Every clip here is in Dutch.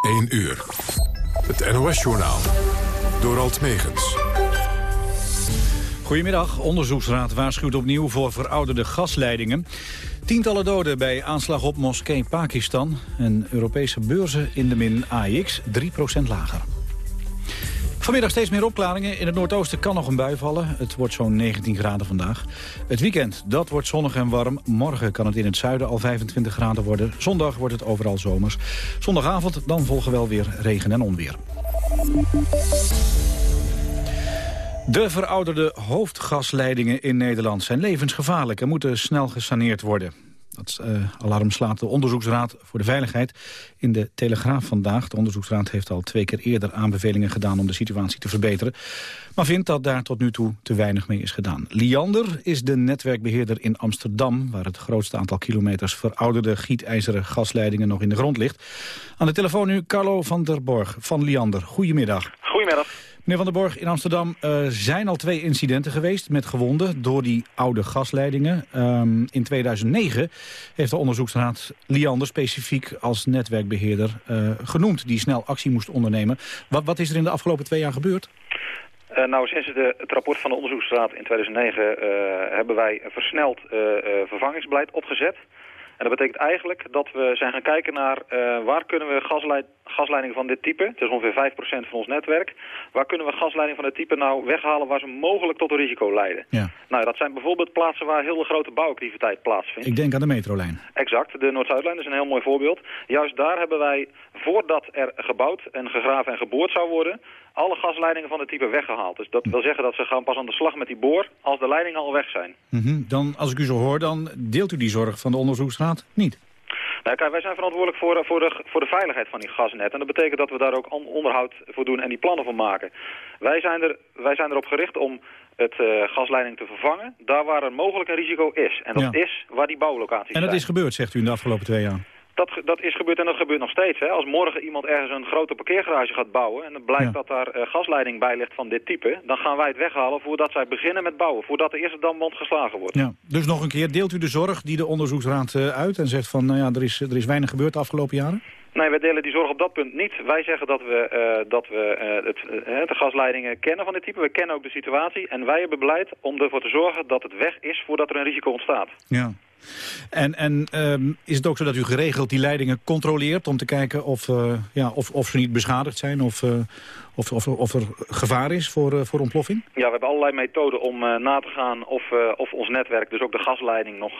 1 uur. Het NOS-journaal. Door Alt Megens. Goedemiddag. Onderzoeksraad waarschuwt opnieuw voor verouderde gasleidingen. Tientallen doden bij aanslag op moskee Pakistan. En Europese beurzen in de min AX 3% lager. Vanmiddag steeds meer opklaringen. In het noordoosten kan nog een bui vallen. Het wordt zo'n 19 graden vandaag. Het weekend, dat wordt zonnig en warm. Morgen kan het in het zuiden al 25 graden worden. Zondag wordt het overal zomers. Zondagavond dan volgen wel weer regen en onweer. De verouderde hoofdgasleidingen in Nederland zijn levensgevaarlijk... en moeten snel gesaneerd worden. Dat uh, alarm slaat de Onderzoeksraad voor de Veiligheid in de Telegraaf vandaag. De Onderzoeksraad heeft al twee keer eerder aanbevelingen gedaan om de situatie te verbeteren. Maar vindt dat daar tot nu toe te weinig mee is gedaan. Liander is de netwerkbeheerder in Amsterdam... waar het grootste aantal kilometers verouderde gietijzeren gasleidingen nog in de grond ligt. Aan de telefoon nu Carlo van der Borg van Liander. Goedemiddag. Goedemiddag. Meneer Van der Borg, in Amsterdam uh, zijn al twee incidenten geweest met gewonden door die oude gasleidingen. Um, in 2009 heeft de onderzoeksraad Liander specifiek als netwerkbeheerder uh, genoemd die snel actie moest ondernemen. Wat, wat is er in de afgelopen twee jaar gebeurd? Uh, nou, sinds de, het rapport van de onderzoeksraad in 2009 hebben wij versneld vervangingsbeleid opgezet. En dat betekent eigenlijk dat we zijn gaan kijken naar uh, waar kunnen we gasleid, gasleidingen van dit type, het is ongeveer 5% van ons netwerk, waar kunnen we gasleidingen van dit type nou weghalen waar ze mogelijk tot een risico leiden. Ja. Nou, dat zijn bijvoorbeeld plaatsen waar heel de grote bouwactiviteit plaatsvindt. Ik denk aan de metrolijn. Exact, de Noord-Zuidlijn is een heel mooi voorbeeld. Juist daar hebben wij, voordat er gebouwd en gegraven en geboord zou worden, alle gasleidingen van dit type weggehaald. Dus dat wil zeggen dat ze gaan pas aan de slag met die boor als de leidingen al weg zijn. Mm -hmm. Dan, als ik u zo hoor, dan deelt u die zorg van de onderzoeksraad niet? Nou, kijk, wij zijn verantwoordelijk voor, voor, de, voor de veiligheid van die gasnet. En dat betekent dat we daar ook onderhoud voor doen en die plannen voor maken. Wij zijn, er, wij zijn erop gericht om het uh, gasleiding te vervangen, daar waar er mogelijk een risico is. En dat ja. is waar die bouwlocaties zijn. En dat zijn. is gebeurd, zegt u, in de afgelopen twee jaar? Dat, dat is gebeurd en dat gebeurt nog steeds. Hè. Als morgen iemand ergens een grote parkeergarage gaat bouwen... en het blijkt ja. dat daar uh, gasleiding bij ligt van dit type... dan gaan wij het weghalen voordat zij beginnen met bouwen. Voordat de eerste damband geslagen wordt. Ja. Dus nog een keer, deelt u de zorg die de onderzoeksraad uh, uit... en zegt van, nou ja, er is, er is weinig gebeurd de afgelopen jaren? Nee, wij delen die zorg op dat punt niet. Wij zeggen dat we, uh, dat we uh, het, de gasleidingen kennen van dit type. We kennen ook de situatie. En wij hebben beleid om ervoor te zorgen dat het weg is voordat er een risico ontstaat. Ja. En, en um, is het ook zo dat u geregeld die leidingen controleert... om te kijken of, uh, ja, of, of ze niet beschadigd zijn of, uh, of, of, of er gevaar is voor, uh, voor ontploffing? Ja, we hebben allerlei methoden om na te gaan of, of ons netwerk, dus ook de gasleiding, nog,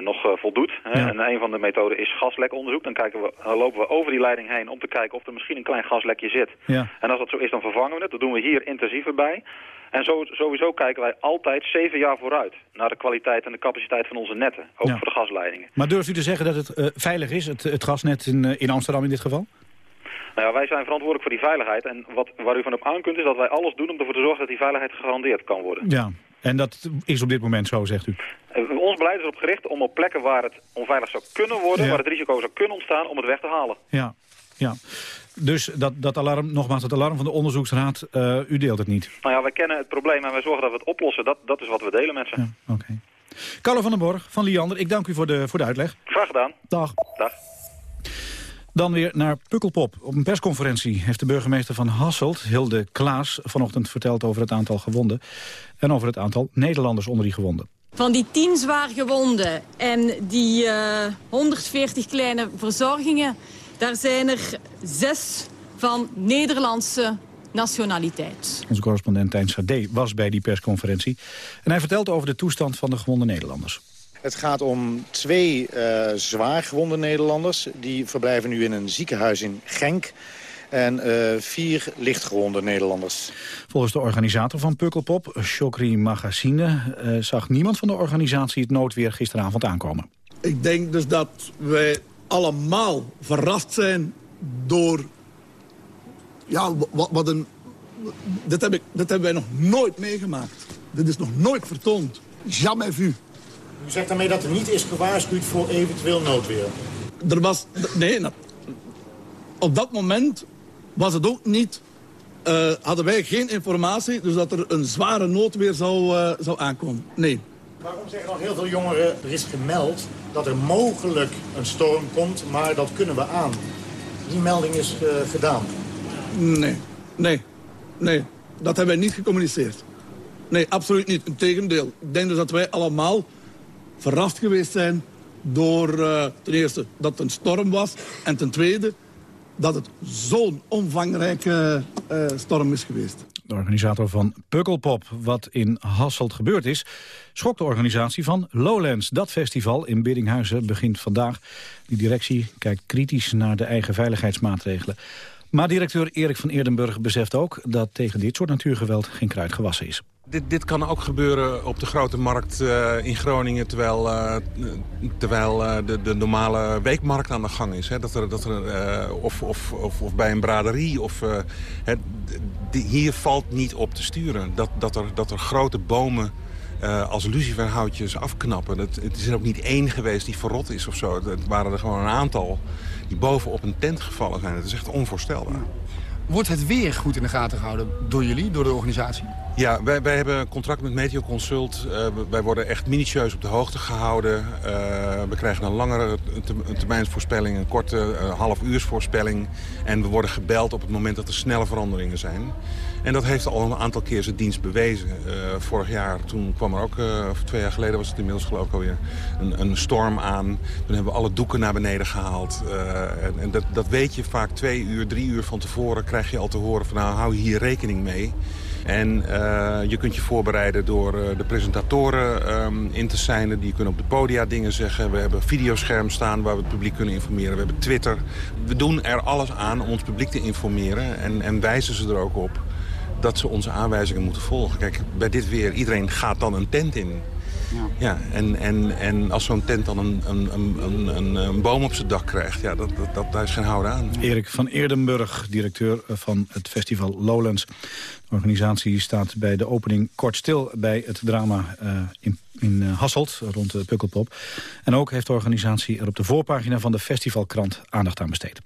nog voldoet. Hè? Ja. En een van de methoden is gaslekonderzoek. Dan, kijken we, dan lopen we over die leiding heen om te kijken of er misschien een klein gaslekje zit. Ja. En als dat zo is, dan vervangen we het. Dat doen we hier intensiever bij. En zo, sowieso kijken wij altijd zeven jaar vooruit naar de kwaliteit en de capaciteit van onze netten. Ook ja. voor de gasleidingen. Maar durft u te zeggen dat het uh, veilig is, het, het gasnet in, uh, in Amsterdam in dit geval? Nou ja, wij zijn verantwoordelijk voor die veiligheid. En wat, waar u van op aan kunt is dat wij alles doen om ervoor te zorgen dat die veiligheid gegarandeerd kan worden. Ja, en dat is op dit moment zo, zegt u? Uh, ons beleid is erop gericht om op plekken waar het onveilig zou kunnen worden, ja. waar het risico zou kunnen ontstaan, om het weg te halen. Ja, ja. Dus dat, dat alarm, nogmaals, het alarm van de onderzoeksraad, uh, u deelt het niet? Nou ja, wij kennen het probleem en wij zorgen dat we het oplossen. Dat, dat is wat we delen met ze. Ja, Oké. Okay. Carlo van den Borg van Liander, ik dank u voor de, voor de uitleg. Graag gedaan. Dag. Dag. Dan weer naar Pukkelpop. Op een persconferentie heeft de burgemeester van Hasselt, Hilde Klaas, vanochtend verteld over het aantal gewonden. En over het aantal Nederlanders onder die gewonden. Van die 10 zwaar gewonden en die uh, 140 kleine verzorgingen... Daar zijn er zes van Nederlandse nationaliteit. Onze correspondent Tijn Sade was bij die persconferentie. En hij vertelt over de toestand van de gewonde Nederlanders. Het gaat om twee uh, zwaar gewonde Nederlanders. Die verblijven nu in een ziekenhuis in Genk. En uh, vier lichtgewonde Nederlanders. Volgens de organisator van Pukkelpop, Chokri Magazine... Uh, zag niemand van de organisatie het noodweer gisteravond aankomen. Ik denk dus dat wij allemaal verrast zijn door... Ja, wat, wat een... Dat, heb ik, dat hebben wij nog nooit meegemaakt. Dit is nog nooit vertoond. Jamais vu. U zegt daarmee dat er niet is gewaarschuwd voor eventueel noodweer? Er was... Nee, op dat moment was het ook niet... Uh, hadden wij geen informatie, dus dat er een zware noodweer zou, uh, zou aankomen. Nee. Waarom zeggen dan heel veel jongeren, er is gemeld dat er mogelijk een storm komt, maar dat kunnen we aan? die melding is uh, gedaan? Nee, nee, nee. Dat hebben wij niet gecommuniceerd. Nee, absoluut niet. Integendeel. Ik denk dus dat wij allemaal verrast geweest zijn door uh, ten eerste dat het een storm was... en ten tweede dat het zo'n omvangrijke uh, storm is geweest. De organisator van Pukkelpop, wat in Hasselt gebeurd is... schokt de organisatie van Lowlands. Dat festival in Biddinghuizen begint vandaag. Die directie kijkt kritisch naar de eigen veiligheidsmaatregelen. Maar directeur Erik van Eerdenburg beseft ook... dat tegen dit soort natuurgeweld geen kruid gewassen is. Dit, dit kan ook gebeuren op de grote markt uh, in Groningen... terwijl, uh, terwijl uh, de, de, normale weekmarkt aan de gang is. Hè? Dat er, dat er, of, of, of, of, bij een braderie. Of, hè, hier valt niet op te sturen. Dat, dat, er, dat er grote bomen als luciferhoutjes afknappen. Het, het is er ook niet één geweest die verrot is of zo. Het waren er gewoon een aantal die boven op een tent gevallen zijn. Het is echt onvoorstelbaar. Wordt het weer goed in de gaten gehouden door jullie, door de organisatie? Ja, wij, wij hebben een contract met Meteo Consult. Uh, wij worden echt minutieus op de hoogte gehouden. Uh, we krijgen een langere termijnsvoorspelling, een korte uh, half uursvoorspelling. En we worden gebeld op het moment dat er snelle veranderingen zijn. En dat heeft al een aantal keer zijn dienst bewezen. vorig jaar, toen kwam er ook, of twee jaar geleden was het inmiddels geloof ik alweer, een, een storm aan. Toen hebben we alle doeken naar beneden gehaald. en, en dat, dat weet je vaak twee uur, drie uur van tevoren krijg je al te horen van nou hou hier rekening mee. En uh, je kunt je voorbereiden door uh, de presentatoren um, in te zijn. Die kunnen op de podia dingen zeggen. We hebben videoscherm staan waar we het publiek kunnen informeren. We hebben Twitter. We doen er alles aan om ons publiek te informeren. En, en wijzen ze er ook op dat ze onze aanwijzingen moeten volgen. Kijk, bij dit weer, iedereen gaat dan een tent in. Ja. ja, en, en, en als zo'n tent dan een, een, een, een, een boom op zijn dak krijgt, ja, dat, dat, dat, daar is geen houden aan. Erik van Eerdenburg, directeur van het festival Lowlands. De organisatie staat bij de opening kort stil bij het drama uh, in, in uh, Hasselt, rond de Pukkelpop. En ook heeft de organisatie er op de voorpagina van de festivalkrant aandacht aan besteed.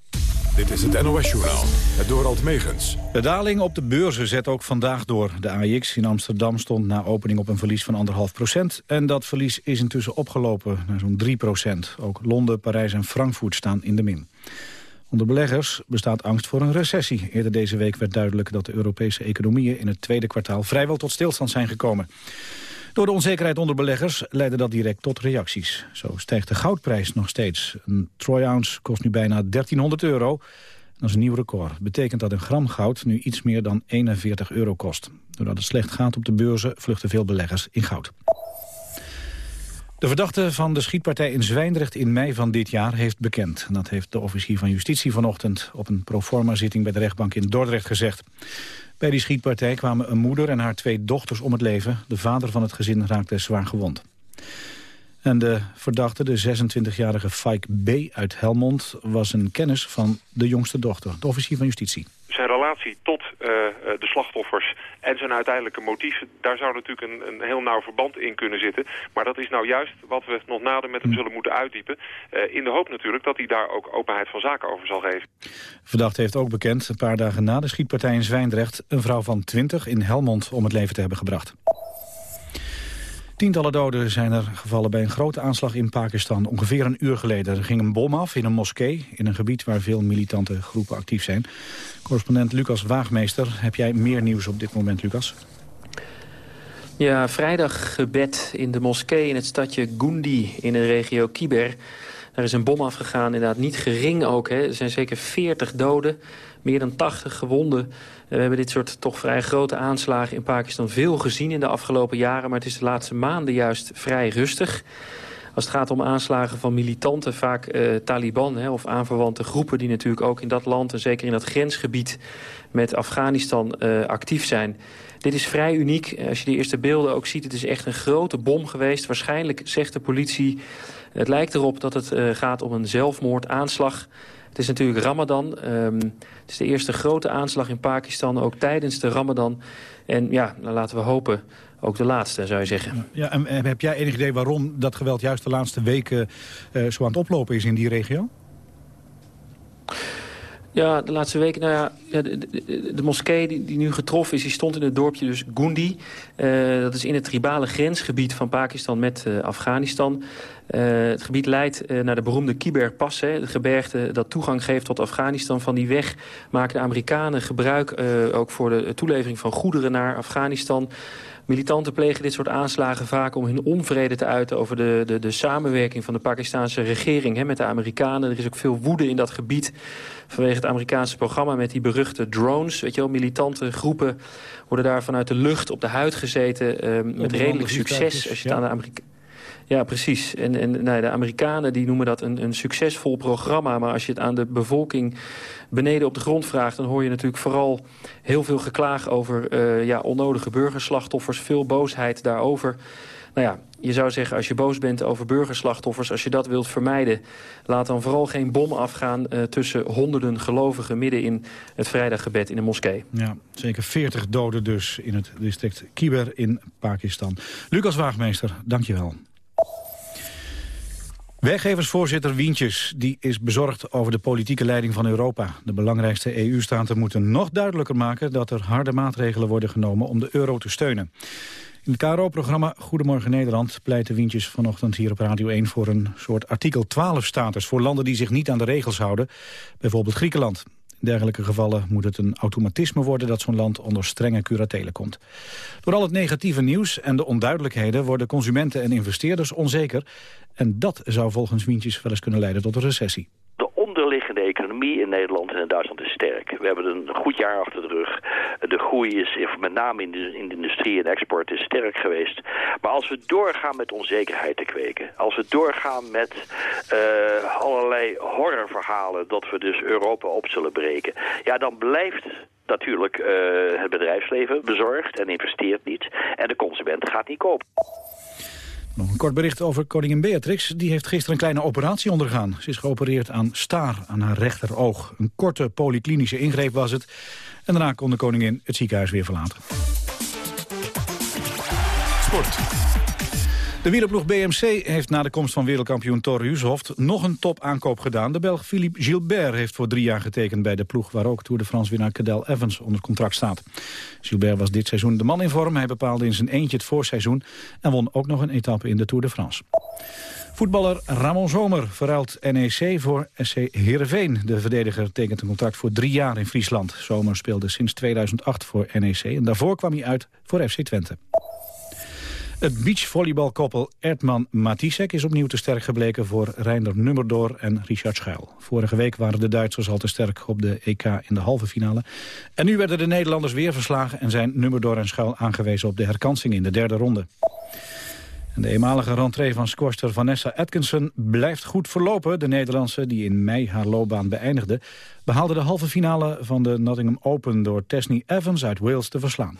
Dit is het NOS-journaal, het Dorald Megens. De daling op de beurzen zet ook vandaag door. De AIX in Amsterdam stond na opening op een verlies van 1,5 procent. En dat verlies is intussen opgelopen naar zo'n 3 procent. Ook Londen, Parijs en Frankfurt staan in de min. Onder beleggers bestaat angst voor een recessie. Eerder deze week werd duidelijk dat de Europese economieën... in het tweede kwartaal vrijwel tot stilstand zijn gekomen. Door de onzekerheid onder beleggers leidde dat direct tot reacties. Zo stijgt de goudprijs nog steeds. Een troy ounce kost nu bijna 1300 euro. Dat is een nieuw record. Betekent dat een gram goud nu iets meer dan 41 euro kost. Doordat het slecht gaat op de beurzen vluchten veel beleggers in goud. De verdachte van de schietpartij in Zwijndrecht in mei van dit jaar heeft bekend. Dat heeft de officier van justitie vanochtend op een proforma-zitting bij de rechtbank in Dordrecht gezegd. Bij die schietpartij kwamen een moeder en haar twee dochters om het leven. De vader van het gezin raakte zwaar gewond. En de verdachte, de 26-jarige Fike B. uit Helmond... was een kennis van de jongste dochter, de officier van justitie relatie tot uh, de slachtoffers en zijn uiteindelijke motieven... daar zou natuurlijk een, een, heel nauw verband in kunnen zitten. Maar dat is nou juist wat we nog nader met hem hm. zullen moeten uitdiepen. Uh, in de hoop natuurlijk dat hij daar ook openheid van zaken over zal geven. Verdachte heeft ook bekend, een paar dagen na de schietpartij in Zwijndrecht... een vrouw van 20 in Helmond om het leven te hebben gebracht. Tientallen doden zijn er gevallen bij een grote aanslag in Pakistan. Ongeveer een uur geleden ging een bom af in een moskee... in een gebied waar veel militante groepen actief zijn. Correspondent Lucas Waagmeester, heb jij meer nieuws op dit moment, Lucas? Ja, vrijdag gebed in de moskee in het stadje Gundi in de regio Kiber. Er is een bom afgegaan, inderdaad niet gering ook. Hè. Er zijn zeker 40 doden, meer dan 80 gewonden. We hebben dit soort toch vrij grote aanslagen in Pakistan veel gezien in de afgelopen jaren. Maar het is de laatste maanden juist vrij rustig. Als het gaat om aanslagen van militanten, vaak eh, Taliban hè, of aanverwante groepen... die natuurlijk ook in dat land en zeker in dat grensgebied met Afghanistan uh, actief zijn. Dit is vrij uniek. Als je die eerste beelden ook ziet, het is echt een grote bom geweest. Waarschijnlijk zegt de politie, het lijkt erop dat het uh, gaat om een zelfmoordaanslag... Het is natuurlijk Ramadan. Um, het is de eerste grote aanslag in Pakistan, ook tijdens de Ramadan. En ja, nou, laten we hopen, ook de laatste, zou je zeggen. Ja, en heb jij enig idee waarom dat geweld juist de laatste weken uh, zo aan het oplopen is in die regio? Ja, de laatste weken, nou ja, de, de, moskee die, die, nu getroffen is, die stond in het dorpje dus Gundi. Uh, dat is in het tribale grensgebied van Pakistan met uh, Afghanistan. Uh, het gebied leidt naar de beroemde Kiber Pass, het gebergte dat toegang geeft tot Afghanistan. Van die weg maken de Amerikanen gebruik ook voor de toelevering van goederen naar Afghanistan. Militanten plegen dit soort aanslagen vaak om hun onvrede te uiten... over de, de, de samenwerking van de Pakistanse regering hè, met de Amerikanen. Er is ook veel woede in dat gebied vanwege het Amerikaanse programma... met die beruchte drones. Weet je wel, militante groepen worden daar vanuit de lucht op de huid gezeten... Eh, met redelijk succes. Als je het aan de Amerikanen ja, precies. En, en nou, de Amerikanen die noemen dat een, een succesvol programma. Maar als je het aan de bevolking beneden op de grond vraagt... dan hoor je natuurlijk vooral heel veel geklaag over uh, ja, onnodige burgerslachtoffers. Veel boosheid daarover. Nou ja, je zou zeggen, als je boos bent over burgerslachtoffers... als je dat wilt vermijden, laat dan vooral geen bom afgaan... Uh, tussen honderden gelovigen midden in het vrijdaggebed in de moskee. Ja, zeker 40 doden dus in het district Kiber in Pakistan. Lucas Waagmeester, dankjewel. Werkgeversvoorzitter Wientjes die is bezorgd over de politieke leiding van Europa. De belangrijkste EU-staten moeten nog duidelijker maken... dat er harde maatregelen worden genomen om de euro te steunen. In het KRO-programma Goedemorgen Nederland pleitte Wientjes vanochtend hier op Radio 1 voor een soort artikel 12-status voor landen die zich niet aan de regels houden, bijvoorbeeld Griekenland. In dergelijke gevallen moet het een automatisme worden dat zo'n land onder strenge curatelen komt. Door al het negatieve nieuws en de onduidelijkheden worden consumenten en investeerders onzeker. En dat zou volgens Wientjes wel eens kunnen leiden tot een recessie in Nederland en in Duitsland is sterk. We hebben een goed jaar achter de rug. De groei is met name in de, in de industrie en export is sterk geweest. Maar als we doorgaan met onzekerheid te kweken... als we doorgaan met uh, allerlei horrorverhalen... dat we dus Europa op zullen breken... ja, dan blijft natuurlijk uh, het bedrijfsleven bezorgd en investeert niet. En de consument gaat niet kopen. Nog een kort bericht over koningin Beatrix. Die heeft gisteren een kleine operatie ondergaan. Ze is geopereerd aan staar aan haar rechteroog. Een korte polyklinische ingreep was het. En daarna kon de koningin het ziekenhuis weer verlaten. Sport. De wielerploeg BMC heeft na de komst van wereldkampioen Thor Hushoft nog een topaankoop gedaan. De Belg Philippe Gilbert heeft voor drie jaar getekend bij de ploeg... waar ook Tour de France-winnaar Cadel Evans onder contract staat. Gilbert was dit seizoen de man in vorm. Hij bepaalde in zijn eentje het voorseizoen... en won ook nog een etappe in de Tour de France. Voetballer Ramon Zomer verruilt NEC voor SC Heerenveen. De verdediger tekent een contract voor drie jaar in Friesland. Zomer speelde sinds 2008 voor NEC en daarvoor kwam hij uit voor FC Twente. Het beachvolleybalkoppel Erdman Matisek is opnieuw te sterk gebleken voor Reinder Nummerdoor en Richard Schuil. Vorige week waren de Duitsers al te sterk op de EK in de halve finale. En nu werden de Nederlanders weer verslagen en zijn Nummerdoor en Schuil aangewezen op de herkansing in de derde ronde. De eenmalige rentree van squashter Vanessa Atkinson blijft goed verlopen. De Nederlandse, die in mei haar loopbaan beëindigde... behaalde de halve finale van de Nottingham Open... door Tesney Evans uit Wales te verslaan.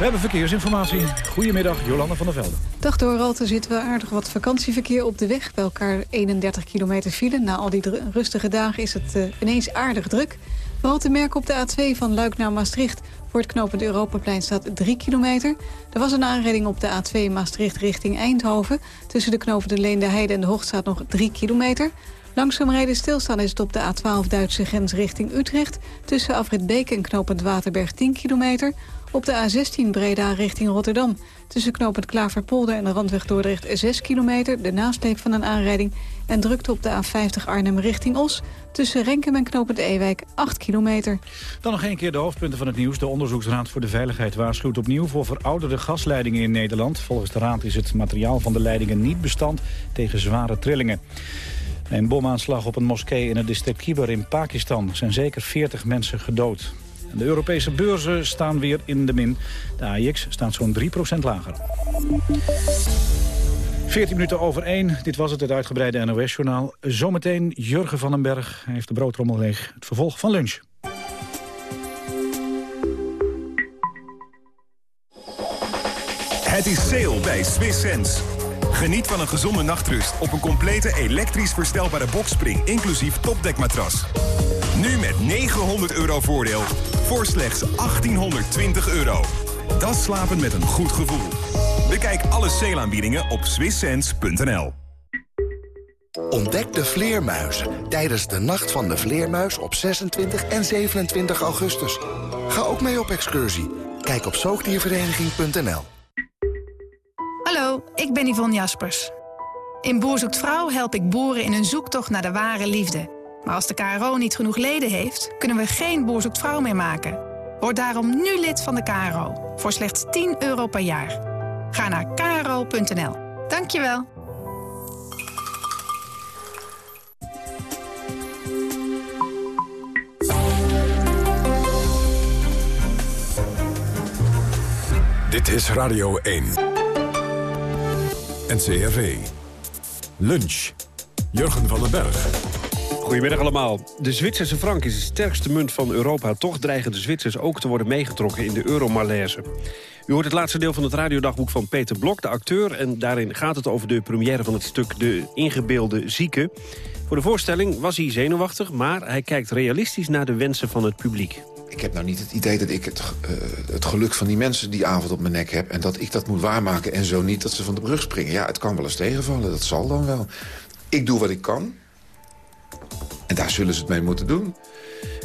We hebben verkeersinformatie. Goedemiddag, Jolanda van der Velde. Dag Dorald, er zit wel aardig wat vakantieverkeer op de weg. Bij elkaar 31 kilometer file. Na al die rustige dagen is het uh, ineens aardig druk. Vooral te merken op de A2 van Luik naar Maastricht. Voor het knooppunt Europaplein staat 3 kilometer. Er was een aanrijding op de A2 Maastricht richting Eindhoven. Tussen de knopen de Leende Heide en de Hoogstraat nog 3 kilometer. Langzaam rijden stilstaan is het op de A12 Duitse grens richting Utrecht. Tussen Afrit Beek en knooppunt Waterberg 10 kilometer. Op de A16 Breda richting Rotterdam. Tussen knooppunt Klaverpolder en de randweg Dordrecht 6 kilometer. De nasleep van een aanrijding. En drukte op de A50 Arnhem richting Os. Tussen Renkum en knooppunt Ewijk 8 kilometer. Dan nog een keer de hoofdpunten van het nieuws. De Onderzoeksraad voor de Veiligheid waarschuwt opnieuw voor verouderde gasleidingen in Nederland. Volgens de raad is het materiaal van de leidingen niet bestand tegen zware trillingen. Een bomaanslag op een moskee in het district Khyber in Pakistan zijn zeker 40 mensen gedood. De Europese beurzen staan weer in de min. De AIX staat zo'n 3% lager. 14 minuten over 1. Dit was het, het uitgebreide NOS-journaal. Zometeen Jurgen van den Berg. Hij heeft de broodrommel leeg. Het vervolg van lunch. Het is sale bij Swiss Sense. Geniet van een gezonde nachtrust op een complete elektrisch verstelbare bokspring... inclusief topdekmatras. Nu met 900 euro voordeel voor slechts 1820 euro. Dat slapen met een goed gevoel. Bekijk alle sale op swisssense.nl. Ontdek de vleermuizen tijdens de Nacht van de Vleermuis op 26 en 27 augustus. Ga ook mee op excursie. Kijk op zoogdiervereniging.nl Hallo, ik ben Yvonne Jaspers. In Boer zoekt Vrouw help ik boeren in hun zoektocht naar de ware liefde. Maar als de KRO niet genoeg leden heeft, kunnen we geen Boer zoekt Vrouw meer maken. Word daarom nu lid van de KRO, voor slechts 10 euro per jaar. Ga naar kro.nl. Dankjewel. Dit is Radio 1. NCRV. Lunch. Jurgen van den Berg. Goedemiddag allemaal. De Zwitserse frank is de sterkste munt van Europa. Toch dreigen de Zwitsers ook te worden meegetrokken in de euromalaise. U hoort het laatste deel van het radiodagboek van Peter Blok, de acteur. En daarin gaat het over de première van het stuk De Ingebeelde Zieke. Voor de voorstelling was hij zenuwachtig, maar hij kijkt realistisch naar de wensen van het publiek. Ik heb nou niet het idee dat ik het, uh, het geluk van die mensen die avond op mijn nek heb... en dat ik dat moet waarmaken en zo niet dat ze van de brug springen. Ja, het kan wel eens tegenvallen, dat zal dan wel. Ik doe wat ik kan. En daar zullen ze het mee moeten doen.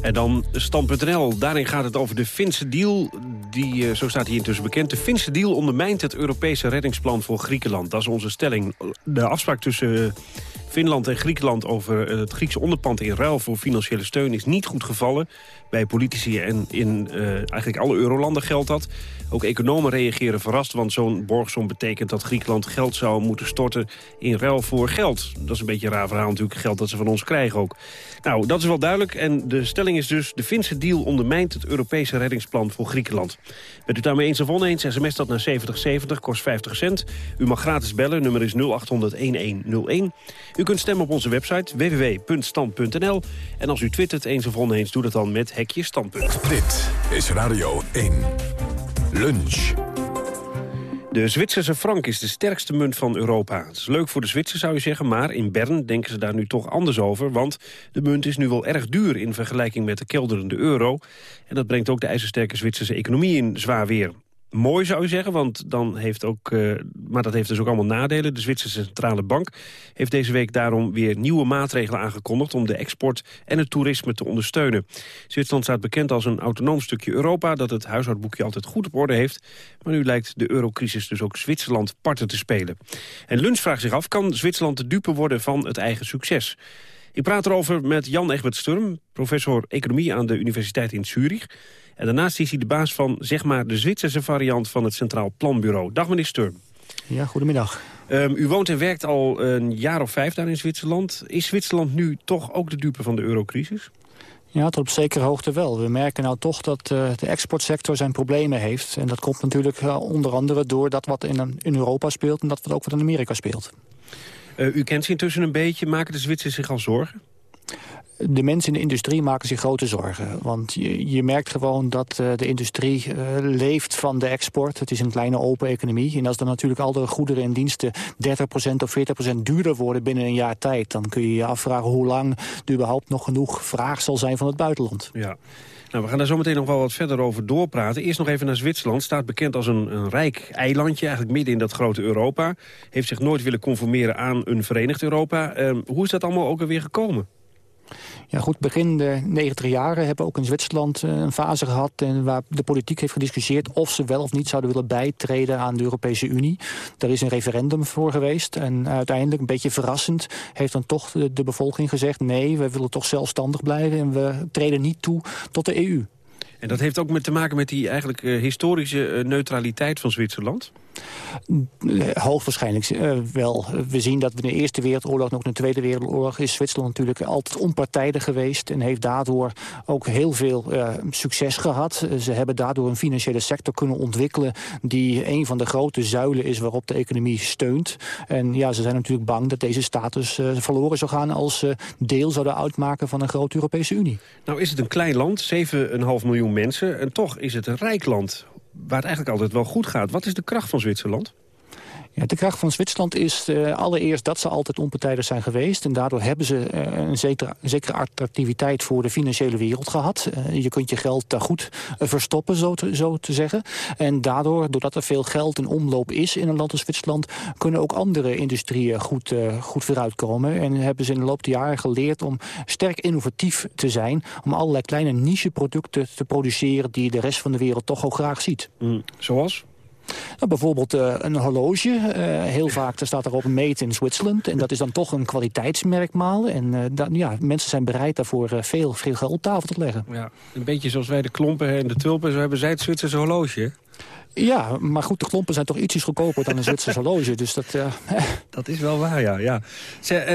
En dan Stand.nl. Daarin gaat het over de Finse deal. Die, uh, zo staat hij intussen bekend. De Finse deal ondermijnt het Europese reddingsplan voor Griekenland. Dat is onze stelling. De afspraak tussen Finland en Griekenland over het Griekse onderpand in ruil voor financiële steun is niet goed gevallen. Bij politici en in uh, eigenlijk alle eurolanden geldt dat. Ook economen reageren verrast, want zo'n borgsom betekent dat Griekenland geld zou moeten storten in ruil voor geld. Dat is een beetje een raar verhaal natuurlijk, geld dat ze van ons krijgen ook. Nou, dat is wel duidelijk en de stelling is dus... de Finse deal ondermijnt het Europese reddingsplan voor Griekenland. Bent u daarmee eens of oneens, sms dat naar 7070, kost 50 cent. U mag gratis bellen, nummer is 0800-1101. U kunt stemmen op onze website www.stand.nl. En als u twittert eens of oneens, doe dat dan met hekje standpunt. Dit is Radio 1. Lunch. De Zwitserse frank is de sterkste munt van Europa. Het is leuk voor de Zwitsers zou je zeggen, maar in Bern denken ze daar nu toch anders over. Want de munt is nu wel erg duur in vergelijking met de kelderende euro. En dat brengt ook de ijzersterke Zwitserse economie in zwaar weer mooi zou je zeggen, want dan heeft ook, uh, maar dat heeft dus ook allemaal nadelen. De Zwitserse Centrale Bank heeft deze week daarom weer nieuwe maatregelen aangekondigd om de export en het toerisme te ondersteunen. Zwitserland staat bekend als een autonoom stukje Europa dat het huishoudboekje altijd goed op orde heeft. Maar nu lijkt de eurocrisis dus ook Zwitserland parten te spelen. En Lunch vraagt zich af, kan Zwitserland de dupe worden van het eigen succes? Ik praat erover met Jan Egbert Sturm, professor economie aan de Universiteit in Zurich. En daarnaast is hij de baas van zeg maar, de Zwitserse variant van het Centraal Planbureau. Dag meneer Sturm. Ja, goedemiddag. Um, u woont en werkt al een jaar of vijf daar in Zwitserland. Is Zwitserland nu toch ook de dupe van de eurocrisis? Ja, tot op zekere hoogte wel. We merken nou toch dat uh, de exportsector zijn problemen heeft. En dat komt natuurlijk uh, onder andere door dat wat in, in Europa speelt... en dat wat ook wat in Amerika speelt. Uh, u kent ze intussen een beetje. Maken de Zwitsers zich al zorgen? De mensen in de industrie maken zich grote zorgen. Want je, je merkt gewoon dat uh, de industrie uh, leeft van de export. Het is een kleine open economie. En als dan natuurlijk al de goederen en diensten 30% of 40% duurder worden binnen een jaar tijd... dan kun je je afvragen hoe lang er überhaupt nog genoeg vraag zal zijn van het buitenland. Ja. Nou, we gaan daar zo meteen nog wel wat verder over doorpraten. Eerst nog even naar Zwitserland. Staat bekend als een, een rijk eilandje, eigenlijk midden in dat grote Europa. Heeft zich nooit willen conformeren aan een verenigd Europa. Uh, hoe is dat allemaal ook alweer gekomen? Ja goed, begin de 90 jaren hebben we ook in Zwitserland eh, een fase gehad... En waar de politiek heeft gediscussieerd of ze wel of niet zouden willen bijtreden aan de Europese Unie. Daar is een referendum voor geweest en uiteindelijk, een beetje verrassend... heeft dan toch de, de bevolking gezegd... nee, we willen toch zelfstandig blijven en we treden niet toe tot de EU. En dat heeft ook met te maken met die eigenlijk uh, historische uh, neutraliteit van Zwitserland? Hoogwaarschijnlijk uh, wel. We zien dat in de Eerste Wereldoorlog en ook in de Tweede Wereldoorlog... is Zwitserland natuurlijk altijd onpartijdig geweest... en heeft daardoor ook heel veel uh, succes gehad. Ze hebben daardoor een financiële sector kunnen ontwikkelen... die een van de grote zuilen is waarop de economie steunt. En ja, ze zijn natuurlijk bang dat deze status verloren zou gaan... als ze deel zouden uitmaken van een grote Europese Unie. Nou is het een klein land, 7,5 miljoen mensen... en toch is het een rijk land waar het eigenlijk altijd wel goed gaat. Wat is de kracht van Zwitserland? Ja, de kracht van Zwitserland is uh, allereerst dat ze altijd onpartijdig zijn geweest. En daardoor hebben ze uh, een, zekere, attractiviteit voor de financiële wereld gehad. Uh, je kunt je geld daar goed verstoppen, zo te, zo te, zeggen. En daardoor, doordat er veel geld in omloop is in een land als Zwitserland... kunnen ook andere industrieën goed, goed vooruitkomen. En hebben ze in de loop der jaren geleerd om sterk innovatief te zijn... om allerlei kleine niche-producten te produceren... die de rest van de wereld toch ook graag ziet. Mm, zoals? Nou, bijvoorbeeld uh, een horloge. Uh, heel vaak staat erop made in Zwitserland. En dat is dan toch een kwaliteitsmerkmaal. En uh, da ja, mensen zijn bereid daarvoor veel, veel geld op tafel te leggen. Ja, een beetje zoals wij de klompen en de tulpen. Zo hebben zij het Zwitserse horloge. Ja, maar goed, de klompen zijn toch ietsjes goedkoper dan een Zwitserse horloge. Dus dat, dat is wel waar, ja. ja.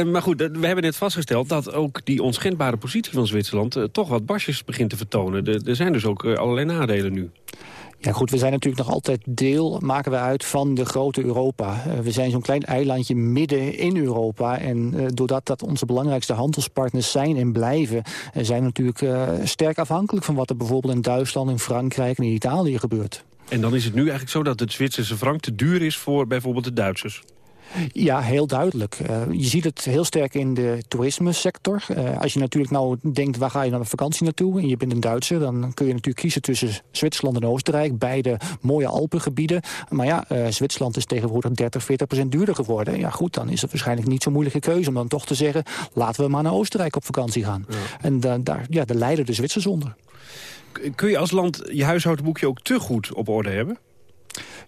Maar goed, we hebben net vastgesteld dat ook die onschendbare positie van Zwitserland... toch wat basjes begint te vertonen. Er, er zijn dus ook allerlei nadelen nu. Ja goed, we zijn natuurlijk nog altijd deel, maken we uit, van de grote Europa. Uh, we zijn zo'n klein eilandje midden in Europa. En uh, doordat dat onze belangrijkste handelspartners zijn en blijven... Uh, zijn we natuurlijk sterk afhankelijk van wat er bijvoorbeeld in Duitsland, in Frankrijk en in Italië gebeurt. En dan is het nu eigenlijk zo dat het Zwitserse frank te duur is voor bijvoorbeeld de Duitsers? Ja, heel duidelijk. Uh, je ziet het heel sterk in de toerismesector. Uh, als je natuurlijk nou denkt, waar ga je naar de vakantie naartoe? En je bent een Duitser, dan kun je natuurlijk kiezen tussen Zwitserland en Oostenrijk. Beide mooie Alpengebieden. Maar ja, uh, Zwitserland is tegenwoordig 30, 40 procent duurder geworden. Ja goed, dan is het waarschijnlijk niet zo'n moeilijke keuze om dan toch te zeggen... laten we maar naar Oostenrijk op vakantie gaan. Ja. En daar, ja, daar lijden de Zwitsers onder. Kun je als land je huishoudboekje ook te goed op orde hebben?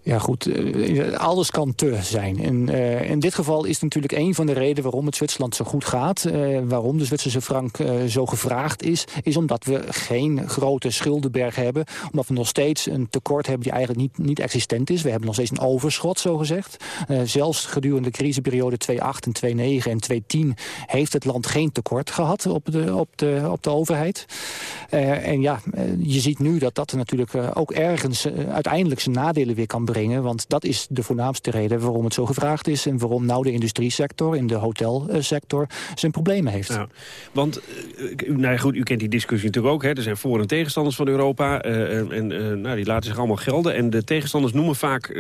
Ja goed, uh, alles kan te zijn. En uh, in dit geval is natuurlijk een van de redenen waarom het Zwitserland zo goed gaat. Uh, waarom de Zwitserse frank zo gevraagd is. Is omdat we geen grote schuldenberg hebben. Omdat we nog steeds een tekort hebben die eigenlijk niet, niet existent is. We hebben nog steeds een overschot, zo gezegd. zelfs gedurende de crisisperiode 2008 en 2009 en 2010 heeft het land geen tekort gehad op de, op de, op de overheid. en ja, je ziet nu dat dat natuurlijk ook ergens uiteindelijk zijn nadelen weer kan brengen brengen. Want dat is de voornaamste reden waarom het zo gevraagd is... en waarom nou de industriesector in de hotelsector zijn problemen heeft. Nou, want, nou goed, u kent die discussie natuurlijk ook. Hè. Er zijn voor- en tegenstanders van Europa. Uh, en uh, nou, die laten zich allemaal gelden. En de tegenstanders noemen vaak...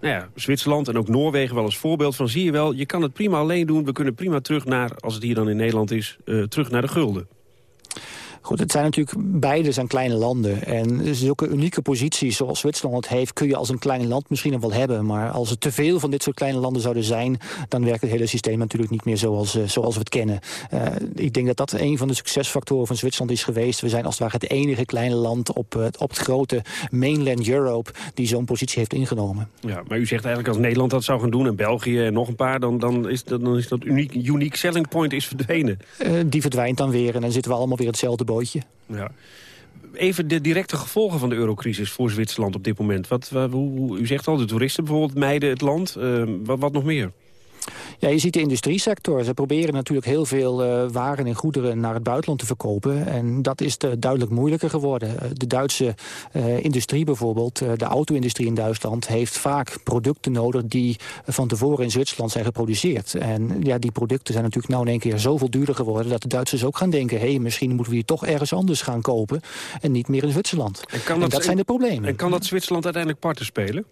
Nou ja, Zwitserland en ook Noorwegen wel als voorbeeld van... zie je wel, je kan het prima alleen doen. We kunnen prima terug naar, als het hier dan in Nederland is... terug naar de gulden. Goed, het zijn natuurlijk beide zijn kleine landen. En zulke unieke posities zoals Zwitserland het heeft... kun je als een klein land misschien nog wel hebben. Maar als er te veel van dit soort kleine landen zouden zijn... dan werkt het hele systeem natuurlijk niet meer zoals, uh, zoals we het kennen. Uh, ik denk dat dat een van de succesfactoren van Zwitserland is geweest. We zijn als het ware het enige kleine land op, uh, op het grote mainland Europe... die zo'n positie heeft ingenomen. Ja, maar u zegt eigenlijk als Nederland dat zou gaan doen... en België en nog een paar... dan, dan, is, dat, dan is dat uniek, unique selling point is verdwenen. die verdwijnt dan weer en dan zitten we allemaal weer hetzelfde Ja. Even de directe gevolgen van de eurocrisis voor Zwitserland op dit moment. Wat, hoe, u zegt al, de toeristen bijvoorbeeld mijden het land. Uh, wat, wat nog meer? Ja, je ziet de industriesector. Ze proberen natuurlijk heel veel uh, waren en goederen naar het buitenland te verkopen. En dat is de, duidelijk moeilijker geworden. De Duitse uh, industrie bijvoorbeeld, uh, de auto-industrie in Duitsland... heeft vaak producten nodig die van tevoren in Zwitserland zijn geproduceerd. En ja, die producten zijn natuurlijk nou in één keer zoveel duurder geworden... dat de Duitsers ook gaan denken... hé, hey, misschien moeten we hier toch ergens anders gaan kopen... en niet meer in Zwitserland. En, kan en dat, zijn de problemen. En kan dat Zwitserland uiteindelijk parten spelen?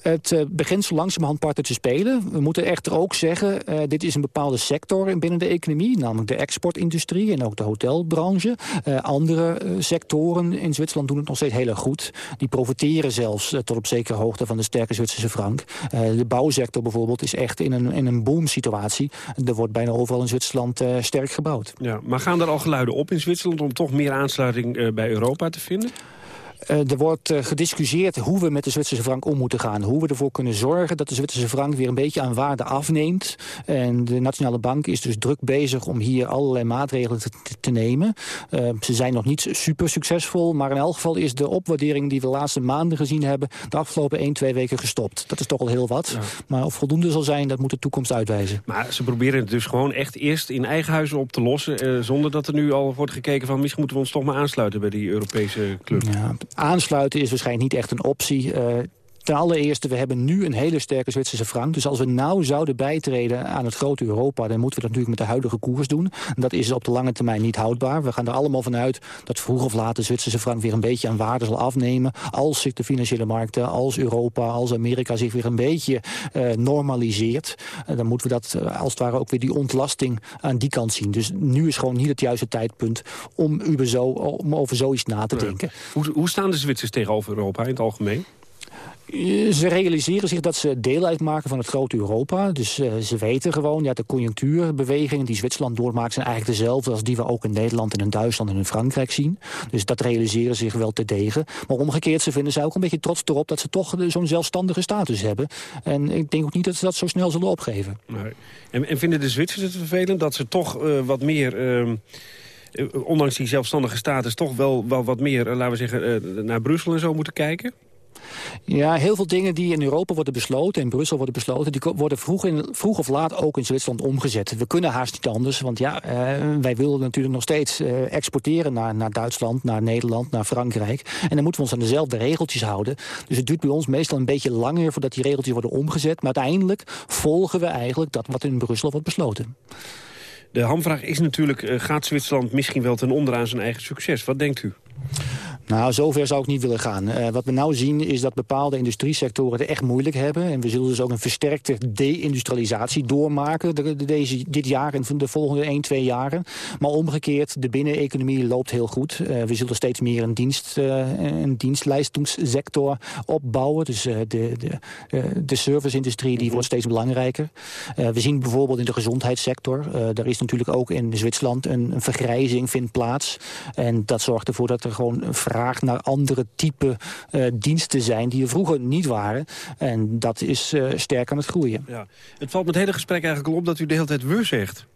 Het begint zo langzamerhand parten te spelen. We moeten echter ook zeggen, uh, dit is een bepaalde sector binnen de economie... namelijk de exportindustrie en ook de hotelbranche. Uh, andere sectoren in Zwitserland doen het nog steeds heel erg goed. Die profiteren zelfs tot op zekere hoogte van de sterke Zwitserse frank. de bouwsector bijvoorbeeld is echt in een, in een boomsituatie. Er wordt bijna overal in Zwitserland sterk gebouwd. Ja, maar gaan er al geluiden op in Zwitserland... om toch meer aansluiting bij Europa te vinden? Uh, er wordt uh, gediscussieerd hoe we met de Zwitserse frank om moeten gaan. Hoe we ervoor kunnen zorgen dat de Zwitserse frank weer een beetje aan waarde afneemt. En de Nationale Bank is dus druk bezig om hier allerlei maatregelen te, te nemen. Uh, ze zijn nog niet super succesvol, maar in elk geval is de opwaardering die we de laatste maanden gezien hebben de afgelopen 1, 2 weken gestopt. Dat is toch al heel wat. Ja. Maar of voldoende zal zijn, dat moet de toekomst uitwijzen. Maar ze proberen het dus gewoon echt eerst in eigen huizen op te lossen. zonder dat er nu al wordt gekeken van misschien moeten we ons toch maar aansluiten bij die Europese club. Ja, aansluiten is waarschijnlijk niet echt een optie. Ten allereerste, we hebben nu een hele sterke Zwitserse frank. Dus als we nou zouden bijtreden aan het grote Europa... dan moeten we dat natuurlijk met de huidige koers doen. En dat is op de lange termijn niet houdbaar. We gaan er allemaal vanuit dat vroeg of laat de Zwitserse frank... weer een beetje aan waarde zal afnemen... als zich de financiële markten, als Europa, als Amerika... zich weer een beetje uh, normaliseert. Uh, dan moeten we dat uh, als het ware ook weer die ontlasting aan die kant zien. Dus nu is gewoon niet het juiste tijdpunt om, zo, om over zoiets na te denken. Hoe, hoe staan de Zwitsers tegenover Europa in het algemeen? Ze realiseren zich dat ze deel uitmaken van het grote Europa. Dus uh, ze weten gewoon, ja, de conjunctuurbewegingen die Zwitserland doormaakt... zijn eigenlijk dezelfde als die we ook in Nederland en in Duitsland en in Frankrijk zien. Dus dat realiseren zich wel te degen. Maar omgekeerd, ze vinden ze ook een beetje trots erop... dat ze toch zo'n zelfstandige status hebben. En ik denk ook niet dat ze dat zo snel zullen opgeven. Nee. En, en, vinden de Zwitsers het vervelend dat ze toch uh, wat meer... Uh ondanks die zelfstandige status toch wel, wel wat meer, laten we zeggen, naar Brussel en zo moeten kijken? Ja, heel veel dingen die in Europa worden besloten, in Brussel worden besloten... die worden vroeg, in, vroeg of laat ook in Zwitserland omgezet. We kunnen haast niet anders, want ja, uh, wij willen natuurlijk nog steeds uh, exporteren... Naar, naar Duitsland, naar Nederland, naar Frankrijk. En dan moeten we ons aan dezelfde regeltjes houden. Dus het duurt bij ons meestal een beetje langer voordat die regeltjes worden omgezet. Maar uiteindelijk volgen we eigenlijk dat wat in Brussel wordt besloten. De hamvraag is natuurlijk, uh, gaat Zwitserland misschien wel ten onder aan zijn eigen succes? Wat denkt u? Nou, zover zou ik niet willen gaan. Uh, wat we nou zien is dat bepaalde industriesectoren het echt moeilijk hebben. En we zullen dus ook een versterkte deindustrialisatie doormaken de, de, deze, dit jaar en de volgende 1, 2 jaren. Maar omgekeerd, de binneneconomie loopt heel goed. Uh, we zullen steeds meer een, dienst, uh, een dienstleistungssector opbouwen. Dus de, de, de serviceindustrie die wordt steeds belangrijker. we zien bijvoorbeeld in de gezondheidssector. daar is natuurlijk ook in Zwitserland een, vergrijzing vindt plaats. En dat zorgt ervoor dat er gewoon een naar andere type uh, diensten zijn... die er vroeger niet waren. En dat is uh, sterk aan het groeien. Ja. Het valt met het hele gesprek eigenlijk al op dat u de hele tijd we zegt.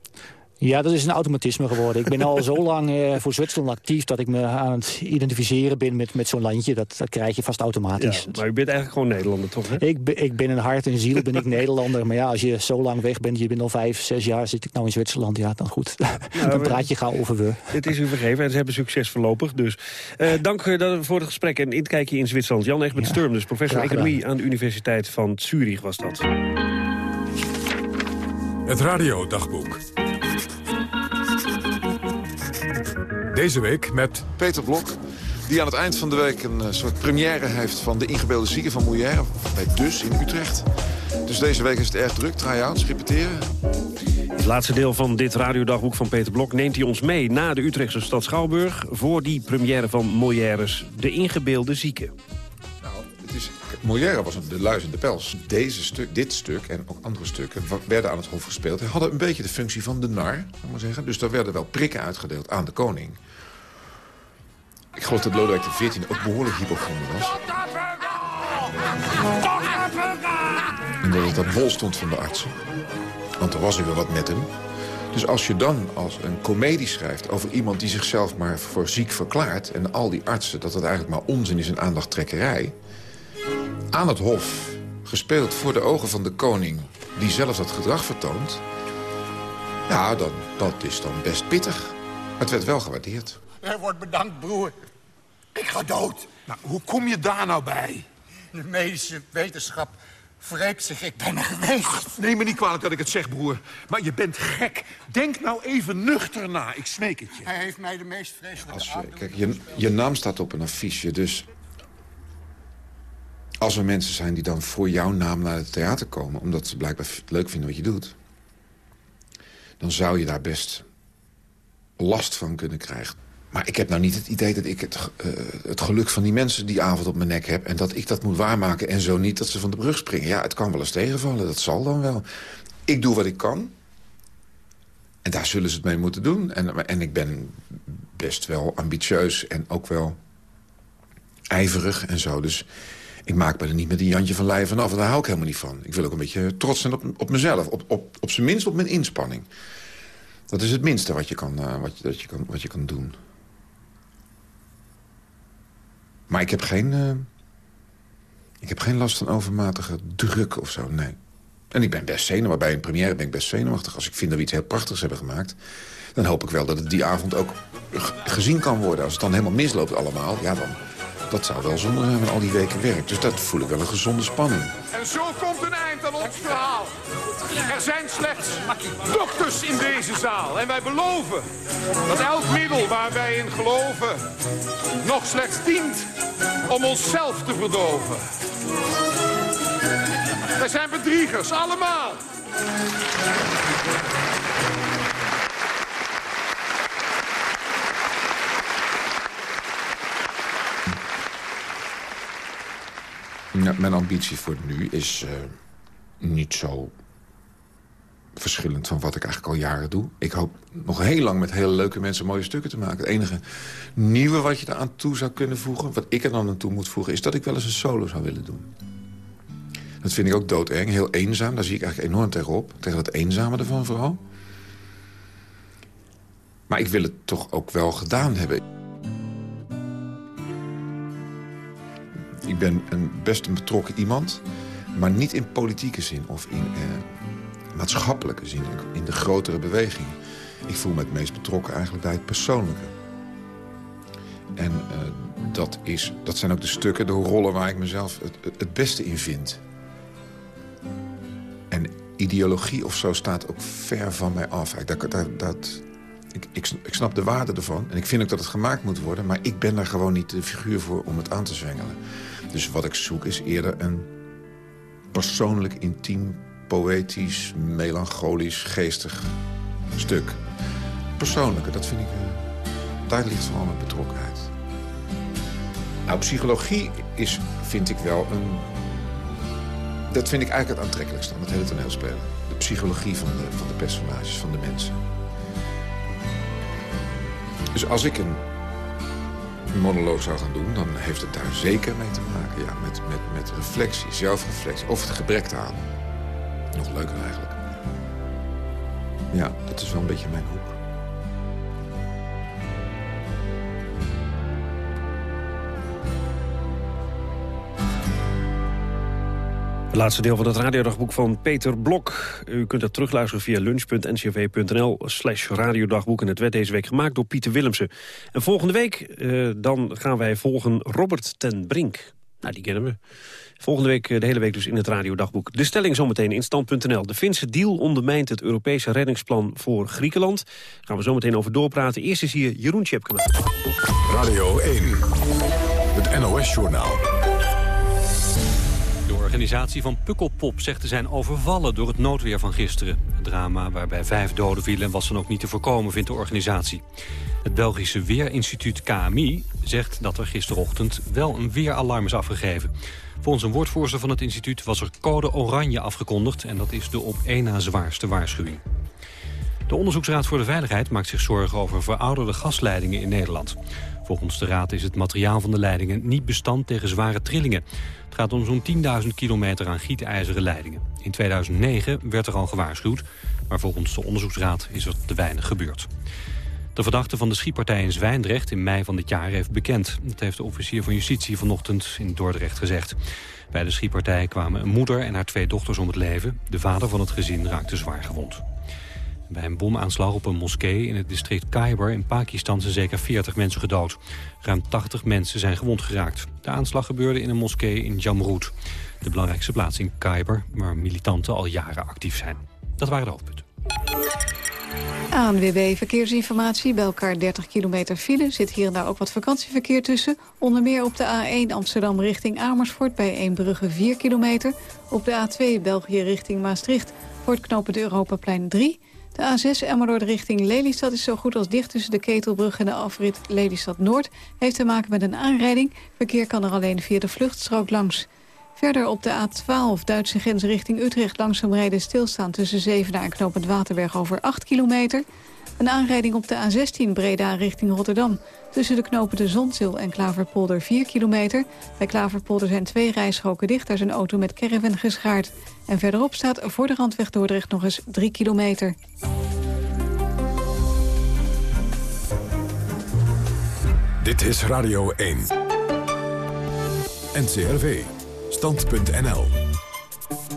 Ja, dat is een automatisme geworden. Ik ben al zo lang uh, voor Zwitserland actief... dat ik me aan het identificeren ben met, met zo'n landje. Dat, dat krijg je vast automatisch. Ja, maar u bent eigenlijk gewoon Nederlander, toch? Hè? Ik, ik ben in hart en ziel ben ik Nederlander. Maar ja, als je zo lang weg bent, je bent al vijf, zes jaar... zit ik nou in Zwitserland, ja, dan goed. Ja, dan praat je gauw over we. Het is u vergeven en ze hebben succes voorlopig. Dus uh, dank voor het gesprek en inkijkje in Zwitserland. Jan Egbert ja. Sturm, dus professor economie aan de Universiteit van Zurich was dat. Het radiodagboek. Deze week met... Peter Blok, die aan het eind van de week een soort première heeft... van de ingebeelde zieken van Mouillère, bij Dus in Utrecht. Dus deze week is het erg druk, try-outs, repeteren. Het laatste deel van dit radiodagboek van Peter Blok neemt hij ons mee... naar de Utrechtse stad Schouwburg... voor die première van Molière's De Ingebeelde Zieken. Nou, het is, Molière was de luis en de pels. Deze stuk, dit stuk en ook andere stukken werden aan het hof gespeeld. Hij hadden een beetje de functie van de nar, zou maar zeggen. Dus daar werden wel prikken uitgedeeld aan de koning. Ik geloof dat Lodewijk XIV ook behoorlijk hypochonder was. En dat het dat bol stond van de artsen. Want er was er wel wat met hem. Dus als je dan als een komedie schrijft over iemand die zichzelf maar voor ziek verklaart... en al die artsen, dat het eigenlijk maar onzin is en aandachttrekkerij... aan het hof, gespeeld voor de ogen van de koning... die zelf dat gedrag vertoont... ja, dan, dat is dan best pittig. Het werd wel gewaardeerd. Er wordt bedankt, broer. Ik ga dood. Nou, hoe kom je daar nou bij? De medische wetenschap wreekt zich. Ik ben er geweest. Neem me niet kwalijk dat ik het zeg, broer. Maar je bent gek. Denk nou even nuchter na. Ik smeek het je. Hij heeft mij de meest vreselijke als je, Kijk, je, je naam staat op een affiche, dus... Als er mensen zijn die dan voor jouw naam naar het theater komen... omdat ze blijkbaar leuk vinden wat je doet... dan zou je daar best last van kunnen krijgen. Maar ik heb nou niet het idee dat ik het, uh, het geluk van die mensen die avond op mijn nek heb... en dat ik dat moet waarmaken en zo niet dat ze van de brug springen. Ja, het kan wel eens tegenvallen, dat zal dan wel. Ik doe wat ik kan. En daar zullen ze het mee moeten doen. En, en ik ben best wel ambitieus en ook wel ijverig en zo. Dus ik maak me er niet met een Jantje van Leij vanaf. Daar hou ik helemaal niet van. Ik wil ook een beetje trots zijn op, op mezelf. Op, op, op zijn minst op mijn inspanning. Dat is het minste wat je kan, uh, wat, dat je kan, wat je kan doen. Maar ik heb geen... Uh, ik heb geen last van overmatige druk of zo, nee. En ik ben best zenuwachtig. Bij een première ben ik best zenuwachtig. Als ik vind dat we iets heel prachtigs hebben gemaakt... dan hoop ik wel dat het die avond ook gezien kan worden. Als het dan helemaal misloopt allemaal, ja, dan, dat zou wel zonde zijn van al die weken werk. Dus dat voel ik wel een gezonde spanning. En zo komt een eind aan ons verhaal. Er zijn slechts dokters in deze zaal. En wij beloven dat elk middel waar wij in geloven... nog slechts dient om onszelf te verdoven. Wij zijn bedriegers, allemaal. Nou, mijn ambitie voor nu is uh, niet zo verschillend van wat ik eigenlijk al jaren doe. Ik hoop nog heel lang met hele leuke mensen mooie stukken te maken. Het enige nieuwe wat je eraan toe zou kunnen voegen... wat ik er dan aan toe moet voegen... is dat ik wel eens een solo zou willen doen. Dat vind ik ook doodeng, heel eenzaam. Daar zie ik eigenlijk enorm tegenop. Tegen het eenzame ervan vooral. Maar ik wil het toch ook wel gedaan hebben. Ik ben een, best een betrokken iemand, maar niet in politieke zin of in eh, maatschappelijke zin, in de grotere bewegingen. Ik voel me het meest betrokken eigenlijk bij het persoonlijke. En uh, dat, is, dat zijn ook de stukken, de rollen waar ik mezelf het, het beste in vind. En ideologie of zo staat ook ver van mij af. Dat, dat, ik, ik, ik, snap de waarde ervan en ik vind ook dat het gemaakt moet worden... maar ik ben daar gewoon niet de figuur voor om het aan te zwengelen. Dus wat ik zoek is eerder een persoonlijk, intiem, poëtisch, melancholisch, geestig stuk. Persoonlijke, dat vind ik... Uh, daar ligt vooral mijn betrokkenheid. Nou, psychologie is, vind ik wel een... Dat vind ik eigenlijk het aantrekkelijkste aan het hele toneelspelen. De psychologie van de, van de personages, van de mensen. Dus als ik een monoloog zou gaan doen... dan heeft het daar zeker mee te maken. Ja, met, met, met reflectie, zelfreflectie. Of het gebrek aan. Nog leuker eigenlijk. Ja, dat is wel een beetje mijn hoek. Het laatste deel van het radiodagboek van Peter Blok. U kunt dat terugluisteren via lunch.ncv.nl slash radiodagboek. En het werd deze week gemaakt door Pieter Willemsen. En volgende week uh, dan gaan wij volgen Robert ten Brink. Nou, die kennen we. Volgende week, de hele week dus in het radiodagboek. De stelling zometeen in stand.nl. De Finse deal ondermijnt het Europese reddingsplan voor Griekenland. Daar gaan we zometeen over doorpraten. Eerst is hier Jeroen Tjepkema. Radio 1, het NOS-journaal organisatie van Pukkelpop zegt te zijn overvallen door het noodweer van gisteren. Het drama waarbij vijf doden vielen was dan ook niet te voorkomen, vindt de organisatie. Het Belgische Weerinstituut KMI zegt dat er gisterochtend wel een weeralarm is afgegeven. Volgens een woordvoerster van het instituut was er code oranje afgekondigd... en dat is de op één na zwaarste waarschuwing. De Onderzoeksraad voor de Veiligheid maakt zich zorgen over verouderde gasleidingen in Nederland. Volgens de raad is het materiaal van de leidingen niet bestand tegen zware trillingen. Het gaat om zo'n 10.000 kilometer aan gietijzeren leidingen. In 2009 werd er al gewaarschuwd, maar volgens de onderzoeksraad is er te weinig gebeurd. De verdachte van de schietpartij in Zwijndrecht in mei van dit jaar heeft bekend. Dat heeft de officier van justitie vanochtend in Dordrecht gezegd. Bij de schietpartij kwamen een moeder en haar twee dochters om het leven. De vader van het gezin raakte zwaar gewond. Bij een bomaanslag op een moskee in het district Khyber in Pakistan zijn zeker 40 mensen gedood. Ruim 80 mensen zijn gewond geraakt. De aanslag gebeurde in een moskee in Jamrud, de belangrijkste plaats in Khyber, waar militanten al jaren actief zijn. Dat waren de hoofdpunten. ANWB Verkeersinformatie. Bij elkaar 30 kilometer file. Zit hier en daar ook wat vakantieverkeer tussen. Onder meer op de A1 Amsterdam richting Amersfoort... bij Eembrugge 4 kilometer. Op de A2 België richting Maastricht... voor het knooppunt Europaplein 3. De A6 Emmerdoord richting Lelystad is zo goed als dicht tussen de Ketelbrug en de afrit Lelystad-Noord. Heeft te maken met een aanrijding. Verkeer kan er alleen via de vluchtstrook langs. Verder op de A12 Duitse grens richting Utrecht langzaam rijden stilstaan tussen Zevenaar en Knopend Waterberg over 8 kilometer. Een aanrijding op de A16 Breda richting Rotterdam. Tussen de knopen de Zonzeel en Klaverpolder 4 kilometer. Bij Klaverpolder zijn twee rijstroken dicht. Daar is een auto met caravan geschaard. En verderop staat voor de randweg Dordrecht nog eens 3 kilometer. Dit is Radio 1. NCRV. Stand.nl.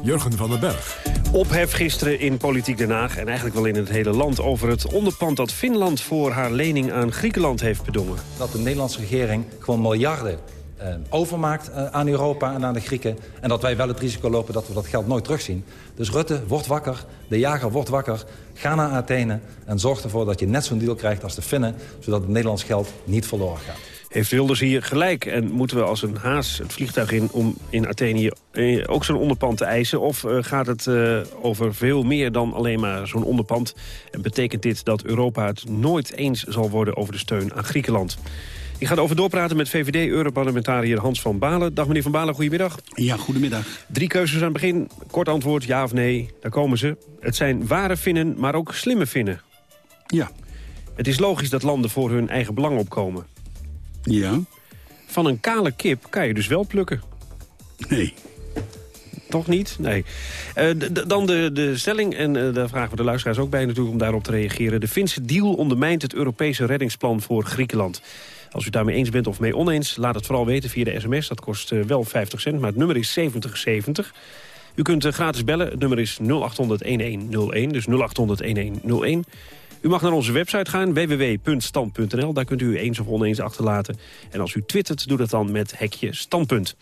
Jurgen van den Berg. Ophef gisteren in Politiek Den Haag en eigenlijk wel in het hele land... over het onderpand dat Finland voor haar lening aan Griekenland heeft bedongen. Dat de Nederlandse regering gewoon miljarden overmaakt aan Europa en aan de Grieken. En dat wij wel het risico lopen dat we dat geld nooit terugzien. Dus Rutte, word wakker. De jager wordt wakker. Ga naar Athene en zorg ervoor dat je net zo'n deal krijgt als de Finnen... zodat het Nederlands geld niet verloren gaat. Heeft Wilders hier gelijk? En moeten we als een haas het vliegtuig in om in Athene eh, ook zo'n onderpand te eisen? Of eh, gaat het eh, over veel meer dan alleen maar zo'n onderpand? En betekent dit dat Europa het nooit eens zal worden over de steun aan Griekenland? Ik ga erover doorpraten met VVD-Europarlementariër Hans van Balen. Dag meneer van Balen, goedemiddag. Ja, goedemiddag. Drie keuzes aan het begin. Kort antwoord, ja of nee. Daar komen ze. Het zijn ware Finnen, maar ook slimme Finnen. Ja. Het is logisch dat landen voor hun eigen belang opkomen. Ja. Van een kale kip kan je dus wel plukken. Nee. Toch niet? Nee. Uh, dan de, de stelling, en uh, daar vragen we de luisteraars ook bij natuurlijk om daarop te reageren. De Finse deal ondermijnt het Europese reddingsplan voor Griekenland. Als u daarmee eens bent of mee oneens, laat het vooral weten via de sms. Dat kost uh, wel 50 cent, maar het nummer is 7070. U kunt gratis bellen, het nummer is 0800-1101, dus 0800-1101. U mag naar onze website gaan, www.stand.nl. Daar kunt u eens of oneens achterlaten. En als u twittert, doe dat dan met hekje standpunt.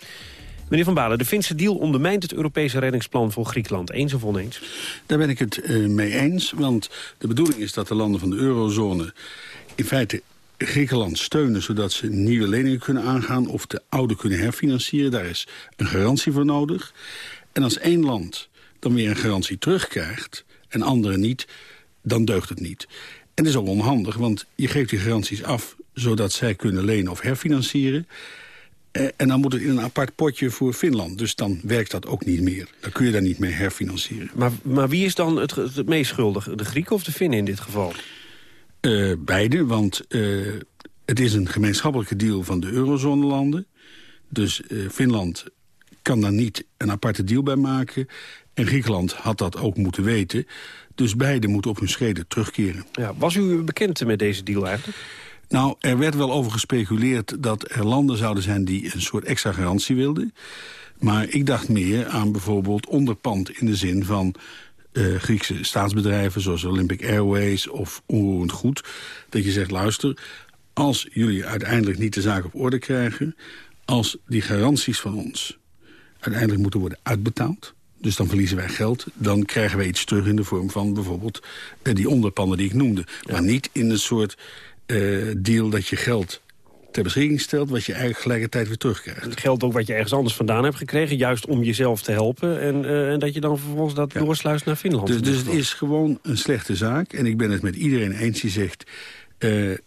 Meneer Van Balen, de Finse deal ondermijnt het Europese reddingsplan voor Griekenland. Eens of oneens? Daar ben ik het uh, mee eens, want de bedoeling is dat de landen van de eurozone... in feite Griekenland steunen zodat ze nieuwe leningen kunnen aangaan... of de oude kunnen herfinancieren. Daar is een garantie voor nodig. En als één land dan weer een garantie terugkrijgt en anderen niet dan deugt het niet. En dat is ook onhandig, want je geeft die garanties af... zodat zij kunnen lenen of herfinancieren. Eh, en dan moet het in een apart potje voor Finland. Dus dan werkt dat ook niet meer. Dan kun je daar niet mee herfinancieren. Maar, maar wie is dan het, het meest schuldig? De Grieken of de Finnen in dit geval? Uh, beide, want uh, het is een gemeenschappelijke deal van de eurozone-landen. Dus uh, Finland kan daar niet een aparte deal bij maken. En Griekenland had dat ook moeten weten. Dus beide moeten op hun schreden terugkeren. Ja, was u bekend met deze deal eigenlijk? Nou, er werd wel over gespeculeerd dat er landen zouden zijn... die een soort extra garantie wilden. Maar ik dacht meer aan bijvoorbeeld onderpand in de zin van... Uh, Griekse staatsbedrijven zoals Olympic Airways of Onroerend Goed. Dat je zegt, luister, als jullie uiteindelijk niet de zaak op orde krijgen... als die garanties van ons uiteindelijk moeten worden uitbetaald dus dan verliezen wij geld. Dan krijgen wij iets terug in de vorm van bijvoorbeeld eh, die onderpannen die ik noemde. Maar niet in een soort uh, deal dat je geld ter beschikking stelt... wat je eigenlijk gelijkertijd weer terugkrijgt. Het geldt ook wat je ergens anders vandaan hebt gekregen... juist om jezelf te helpen. En, uh, en dat je dan vervolgens dat ja. doorsluist naar Finland. Dus, dus het is gewoon een slechte zaak. En ik ben het met iedereen eens die zegt... Uh,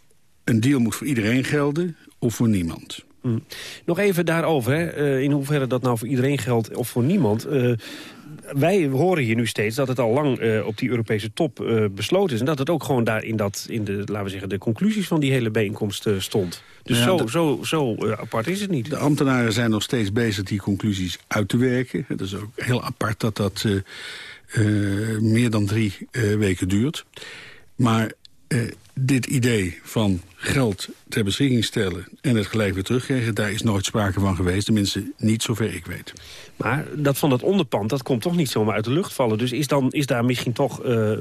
een deal moet voor iedereen gelden of voor niemand. Mm. Nog even daarover, hè. Uh, in hoeverre dat nou voor iedereen geldt of voor niemand. Uh, wij horen hier nu steeds dat het al lang uh, op die Europese top besloten is. En dat het ook gewoon daar in, dat, in de, laten we zeggen, de conclusies van die hele bijeenkomst stond. Dus ja, zo, de, zo, zo apart is het niet. De ambtenaren zijn nog steeds bezig die conclusies uit te werken. Het is ook heel apart dat dat meer dan drie weken duurt. Maar dit idee van geld ter beschikking stellen en het gelijk weer terugkrijgen... daar is nooit sprake van geweest, tenminste niet zover ik weet. Maar dat van dat onderpand, dat komt toch niet zomaar uit de lucht vallen. Dus is, dan, is daar misschien toch uh,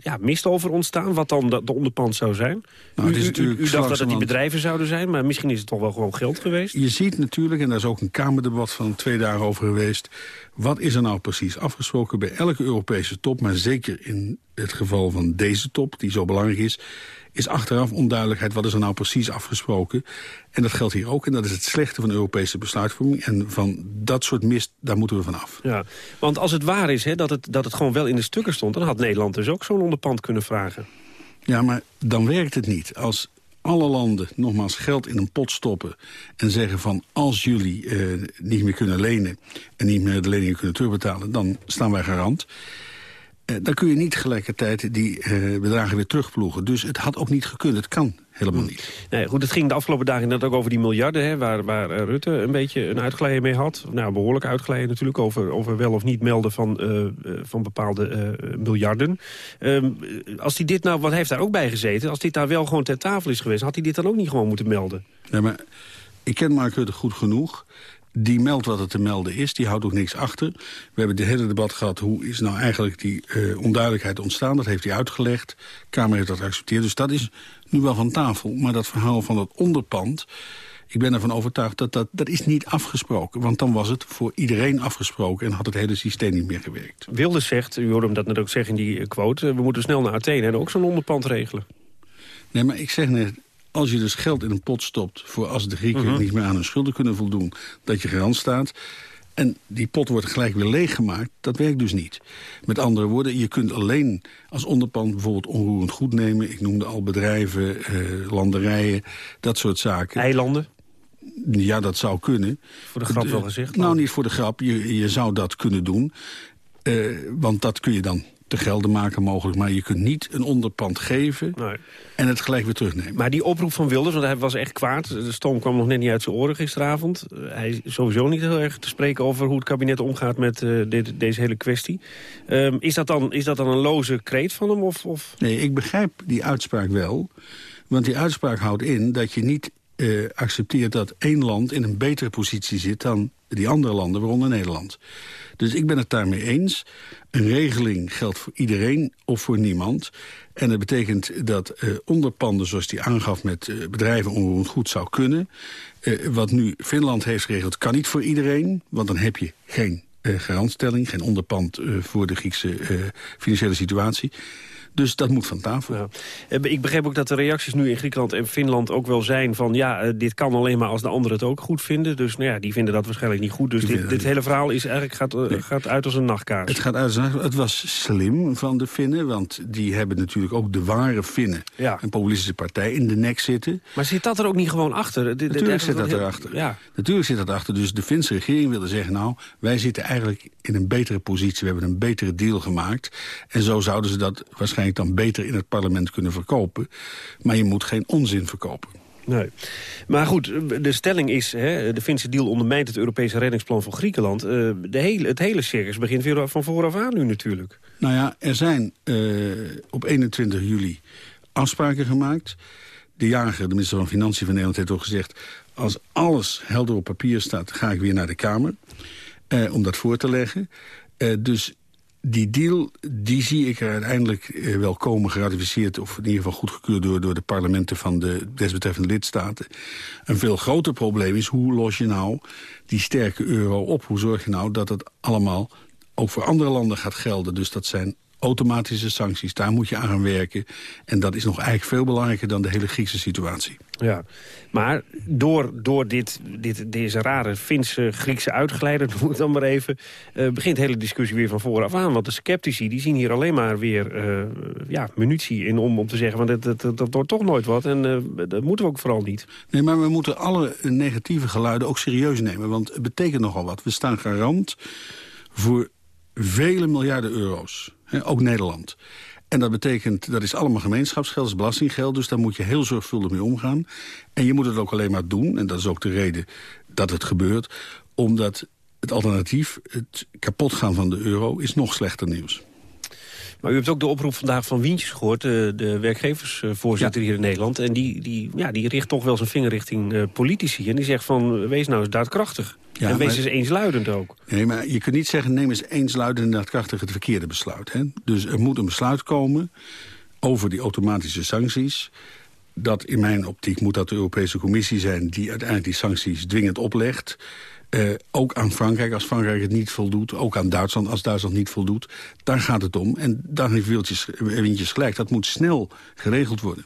ja, mist over ontstaan, wat dan de, de onderpand zou zijn? Nou, u, u, u, dacht dat het die bedrijven zouden zijn, maar misschien is het toch wel gewoon geld geweest? Je ziet natuurlijk, en daar is ook een Kamerdebat van twee dagen over geweest... wat is er nou precies afgesproken bij elke Europese top... maar zeker in het geval van deze top, die zo belangrijk is is achteraf onduidelijkheid wat is er nou precies afgesproken. En dat geldt hier ook. En dat is het slechte van Europese besluitvorming. En van dat soort mist, daar moeten we van af. Ja, want als het waar is hè, dat, het, dat het gewoon wel in de stukken stond... dan had Nederland dus ook zo'n onderpand kunnen vragen. Ja, maar dan werkt het niet. Als alle landen nogmaals geld in een pot stoppen... en zeggen van als jullie eh, niet meer kunnen lenen... en niet meer de leningen kunnen terugbetalen... dan staan wij garant. Eh, dan kun je niet tegelijkertijd die uh, bedragen weer terugploegen. Dus het had ook niet gekund. Het kan helemaal hmm. niet. Nee, goed, het ging de afgelopen dagen net ook over die miljarden... Hè, waar, waar uh, Rutte een beetje een uitglijden mee had. Nou, behoorlijk uitglijden natuurlijk... over, over wel of niet melden van, van bepaalde miljarden. Um, als hij dit nou, wat heeft daar ook bij gezeten... als dit daar wel gewoon ter tafel is geweest... had hij dit dan ook niet gewoon moeten melden? Nee, maar ik ken Mark Rutte goed genoeg die meldt wat er te melden is, die houdt ook niks achter. We hebben het hele debat gehad, hoe is nou eigenlijk die uh, onduidelijkheid ontstaan? Dat heeft hij uitgelegd, de Kamer heeft dat geaccepteerd. Dus dat is nu wel van tafel. Maar dat verhaal van dat onderpand Ik ben ervan overtuigd dat dat, dat is niet afgesproken. Want dan was het voor iedereen afgesproken en had het hele systeem niet meer gewerkt. Wilders zegt, u hoorde hem dat net ook zeggen in die quote... we moeten snel naar Athene en ook zo'n onderpand regelen. Nee, maar ik zeg net, als je dus geld in een pot stopt... voor als de Grieken Mhm. niet meer aan hun schulden kunnen voldoen... dat je garant staat... en die pot wordt gelijk weer leeggemaakt, dat werkt dus niet. Met andere woorden, je kunt alleen als onderpand... bijvoorbeeld onroerend goed nemen. Ik noemde al bedrijven, eh, landerijen, dat soort zaken. Eilanden? Ja, dat zou kunnen. Voor de grap wel gezegd, Nou, niet voor de grap. Je, je zou dat kunnen doen. Eh, want dat kun je dan te gelden maken mogelijk. Maar je kunt niet een onderpand geven en het gelijk weer terugnemen. Maar die oproep van Wilders, want hij was echt kwaad. De stoom kwam nog net niet uit zijn oren gisteravond. Eh, hij is sowieso niet heel erg te spreken over hoe het kabinet omgaat met eh, dit, deze hele kwestie. Ehm, is, dat dan, is dat dan een loze kreet van hem? Of, of? Nee, ik begrijp die uitspraak wel. Want die uitspraak houdt in dat je niet eh, accepteert dat één land in een betere positie zit dan die andere landen, waaronder Nederland. Dus ik ben het daarmee eens. Een regeling geldt voor iedereen of voor niemand. En dat betekent dat eh, onderpanden, zoals die aangaf met eh, bedrijven onroerend goed zou kunnen. Wat nu Finland heeft geregeld, kan niet voor iedereen. Want dan heb je geen garantstelling, geen onderpand voor de Griekse financiële situatie. Dus dat moet van tafel. Eh, Ik begreep ook dat de reacties nu in Griekenland en Finland ook wel zijn van... ja, eh, dit kan alleen maar als de anderen het ook goed vinden. Dus nou ja, die vinden dat waarschijnlijk niet goed. Dus dit, dit hele verhaal is eigenlijk gaat, eh, gaat uit als een nachtkaars. Het gaat uit. Het was slim van de Finnen, want die hebben natuurlijk ook de ware Finnen, een populistische partij, in de nek zitten. Maar zit dat er ook niet gewoon achter? Natuurlijk zit dat heel- erachter. Ja. Natuurlijk zit dat achter. Dus de Finse regering wilde zeggen... nou, wij zitten eigenlijk in een betere positie. We hebben een betere deal gemaakt. En zo zouden ze dat waarschijnlijk dan beter in het parlement kunnen verkopen. Maar je moet geen onzin verkopen. Nee. Maar goed, de stelling is, hè, de Finse deal ondermijnt het Europese reddingsplan voor Griekenland. Eh, de hele, het hele circus begint weer van vooraf aan nu natuurlijk. Nou ja, er zijn eh, op 21 juli afspraken gemaakt. De jager, de minister van Financiën van Nederland, heeft ook gezegd... als alles helder op papier staat, ga ik weer naar de Kamer. eh, om dat voor te leggen. Dus die deal, die zie ik er uiteindelijk eh, wel komen geratificeerd... of in ieder geval goedgekeurd door, door de parlementen van de desbetreffende lidstaten. Een veel groter probleem is, hoe los je nou die sterke euro op? Hoe zorg je nou dat het allemaal ook voor andere landen gaat gelden? Dus dat zijn automatische sancties, daar moet je aan gaan werken. En dat is nog eigenlijk veel belangrijker dan de hele Griekse situatie. Ja, maar door, door dit, dit, deze rare Finse, Griekse uitgeleider, noem ik dan maar even... eh, begint de hele discussie weer van vooraf aan. Want de sceptici die zien hier alleen maar weer eh, ja, munitie in om, om te zeggen... van dat, dat, dat, dat wordt toch nooit wat en eh, dat moeten we ook vooral niet. Nee, maar we moeten alle negatieve geluiden ook serieus nemen. Want het betekent nogal wat. We staan garant voor vele miljarden euro's. Ook Nederland. En dat betekent, dat is allemaal gemeenschapsgeld, dat is belastinggeld... dus daar moet je heel zorgvuldig mee omgaan. En je moet het ook alleen maar doen, en dat is ook de reden dat het gebeurt... omdat het alternatief, het kapotgaan van de euro, is nog slechter nieuws. Maar u hebt ook de oproep vandaag van Wientjes gehoord, de, de werkgeversvoorzitter hier in Nederland. En die, die, ja, die richt toch wel zijn vinger richting eh, politici. En die zegt van, wees nou eens daadkrachtig. Ja, en wees maar- eens eensluidend ook. Nee, maar je kunt niet zeggen, neem eens eensluidend en daadkrachtig het verkeerde besluit. Hè? Dus er moet een besluit komen over die automatische sancties. Dat in mijn optiek moet dat de Europese Commissie zijn... die uiteindelijk die sancties dwingend oplegt. Eh, ook aan Frankrijk, als Frankrijk het niet voldoet. Ook aan Duitsland, als Duitsland niet voldoet. Daar gaat het om. En daar heeft Wildjes, Windjes gelijk. Dat moet snel geregeld worden.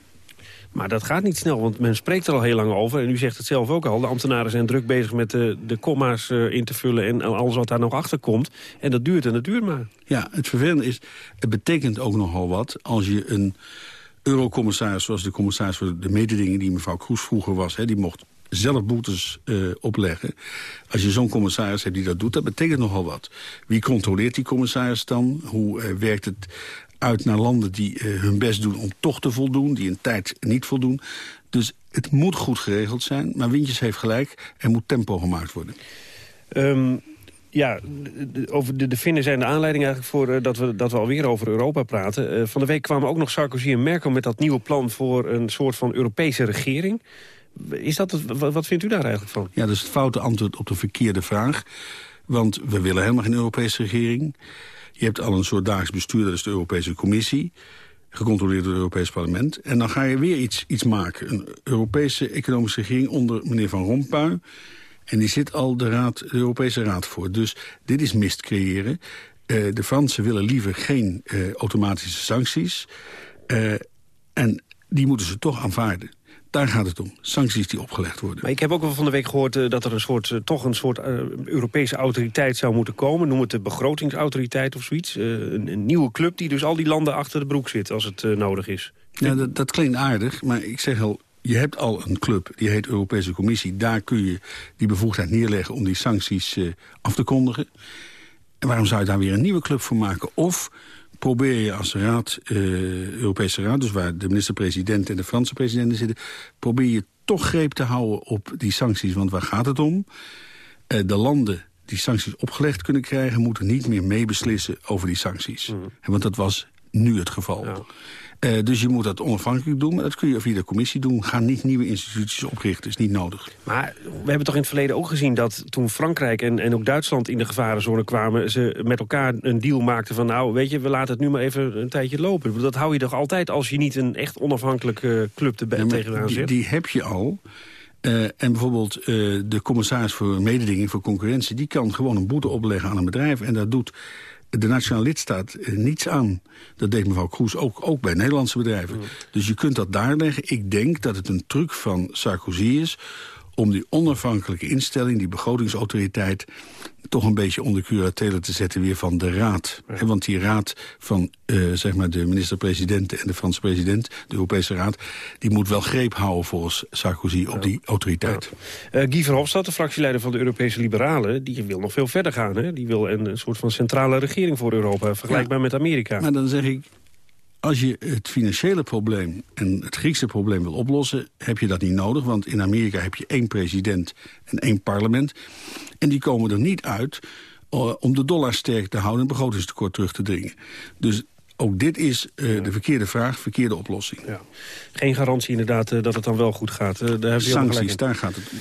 Maar dat gaat niet snel, want men spreekt er al heel lang over. En u zegt het zelf ook al. De ambtenaren zijn druk bezig met de, de komma's eh, in te vullen... en alles wat daar nog achter komt. En dat duurt en dat duurt maar. Ja, het vervelende is, het betekent ook nogal wat... als je een eurocommissaris, zoals de commissaris voor de mededingen... die mevrouw Kroes vroeger was, hè, die mocht zelf boetes eh, opleggen. Als je zo'n commissaris hebt die dat doet, dat betekent nogal wat. Wie controleert die commissaris dan? Hoe eh, werkt het uit naar landen die eh, hun best doen om toch te voldoen... die een tijd niet voldoen? Dus het moet goed geregeld zijn, maar Wintjes heeft gelijk. Er moet tempo gemaakt worden. Ehm, ja, over de, de Finnen zijn de aanleiding eigenlijk voor dat, we, dat we alweer over Europa praten. Van de week kwamen ook nog Sarkozy en Merkel met dat nieuwe plan voor een soort van Europese regering. Is dat het, wat, vindt u daar eigenlijk van? Ja, dat is het foute antwoord op de verkeerde vraag. Want we willen helemaal geen Europese regering. Je hebt al een soort dagelijks bestuur, dat is de Europese Commissie. gecontroleerd door het Europees Parlement. En dan ga je weer iets, iets maken. Een Europese economische regering onder meneer Van Rompuy. En die zit al de, raad, de Europese Raad voor. Dus dit is mist creëren. Eh, de Fransen willen liever geen eh, automatische sancties. Eh, en die moeten ze toch aanvaarden. Daar gaat het om. Sancties die opgelegd worden. Maar ik heb ook wel van de week gehoord eh, dat er een soort, eh, toch een soort eh, Europese autoriteit zou moeten komen. Noem het de begrotingsautoriteit of zoiets. Een, een nieuwe club die dus al die landen achter de broek zit als het nodig is. Ja, dat, dat klinkt aardig, maar ik zeg al... je hebt al een club, die heet Europese Commissie. Daar kun je die bevoegdheid neerleggen om die sancties af te kondigen. En waarom zou je daar weer een nieuwe club voor maken? Of probeer je als raad, eh, Europese Raad... dus waar de minister-president en de Franse presidenten zitten... probeer je toch greep te houden op die sancties. Want waar gaat het om? Eh, de landen die sancties opgelegd kunnen krijgen... moeten niet meer meebeslissen over die sancties. En Want dat was nu het geval. Eh, dus je moet dat onafhankelijk doen, maar dat kun je via de commissie doen. Ga niet nieuwe instituties oprichten, is niet nodig. Maar we hebben toch in het verleden ook gezien dat toen Frankrijk en, en ook Duitsland in de gevarenzone kwamen... ze met elkaar een deal maakten van nou, weet je, we laten het nu maar even een tijdje lopen. Dat hou je toch altijd als je niet een echt onafhankelijke club er Ja, tegenaan die, zet? die heb je al. Eh, en bijvoorbeeld eh, de commissaris voor mededinging, voor concurrentie... die kan gewoon een boete opleggen aan een bedrijf. En dat doet de nationale lidstaat eh, niets aan. Dat deed mevrouw Kroes ook, ook bij Nederlandse bedrijven. Dus je kunt dat daar leggen. Ik denk dat het een truc van Sarkozy is om die onafhankelijke instelling, die begrotingsautoriteit... toch een beetje onder curatele te zetten weer van de raad. Want die raad van eh, zeg maar de minister-president en de Franse president... de Europese raad, die moet wel greep houden volgens Sarkozy op die autoriteit. Eh, Guy Verhofstadt, de fractieleider van de Europese Liberalen... die wil nog veel verder gaan. Hè? Die wil een soort van centrale regering voor Europa... vergelijkbaar met Amerika. Maar dan zeg ik, als je het financiële probleem en het Griekse probleem wil oplossen... heb je dat niet nodig, want in Amerika heb je één president en één parlement. En die komen er niet uit eh, om de dollar sterk te houden... en het begrotingstekort terug te dringen. Dus ook dit is eh, de verkeerde vraag, verkeerde oplossing. Ja. Geen garantie inderdaad eh, dat het dan wel goed gaat. Eh, daar Sancties, daar gaat het om.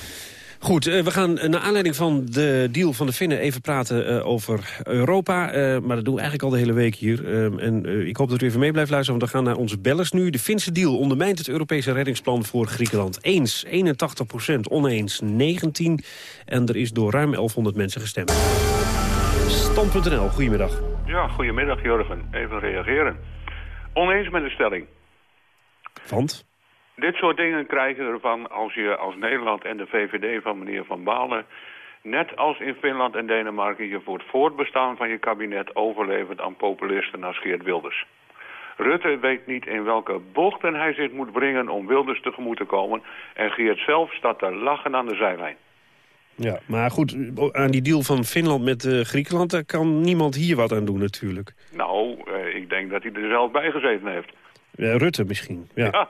Goed, eh, we gaan eh, naar aanleiding van de deal van de Finnen even praten eh, over Europa. Maar dat doen we eigenlijk al de hele week hier. Ehm, en ik hoop dat u even mee blijft luisteren, want we gaan naar onze bellers nu. De Finse deal ondermijnt het Europese reddingsplan voor Griekenland. Eens 81 procent, oneens 19. En er is door ruim 1100 mensen gestemd. Stand.nl, goedemiddag. Ja, goedemiddag Jurgen. Even reageren. Oneens met de stelling. Want? Dit soort dingen krijg je ervan als je als Nederland en de VVD van meneer Van Balen... net als in Finland en Denemarken je voor het voortbestaan van je kabinet overlevert aan populisten als Geert Wilders. Rutte weet niet in welke bochten hij zich moet brengen om Wilders tegemoet te komen... en Geert zelf staat te lachen aan de zijlijn. Ja, maar goed, aan die deal van Finland met eh, Griekenland... daar kan niemand hier wat aan doen natuurlijk. Nou, eh, ik denk dat hij er zelf bij gezeten heeft. Ja, Rutte misschien, ja. Ja.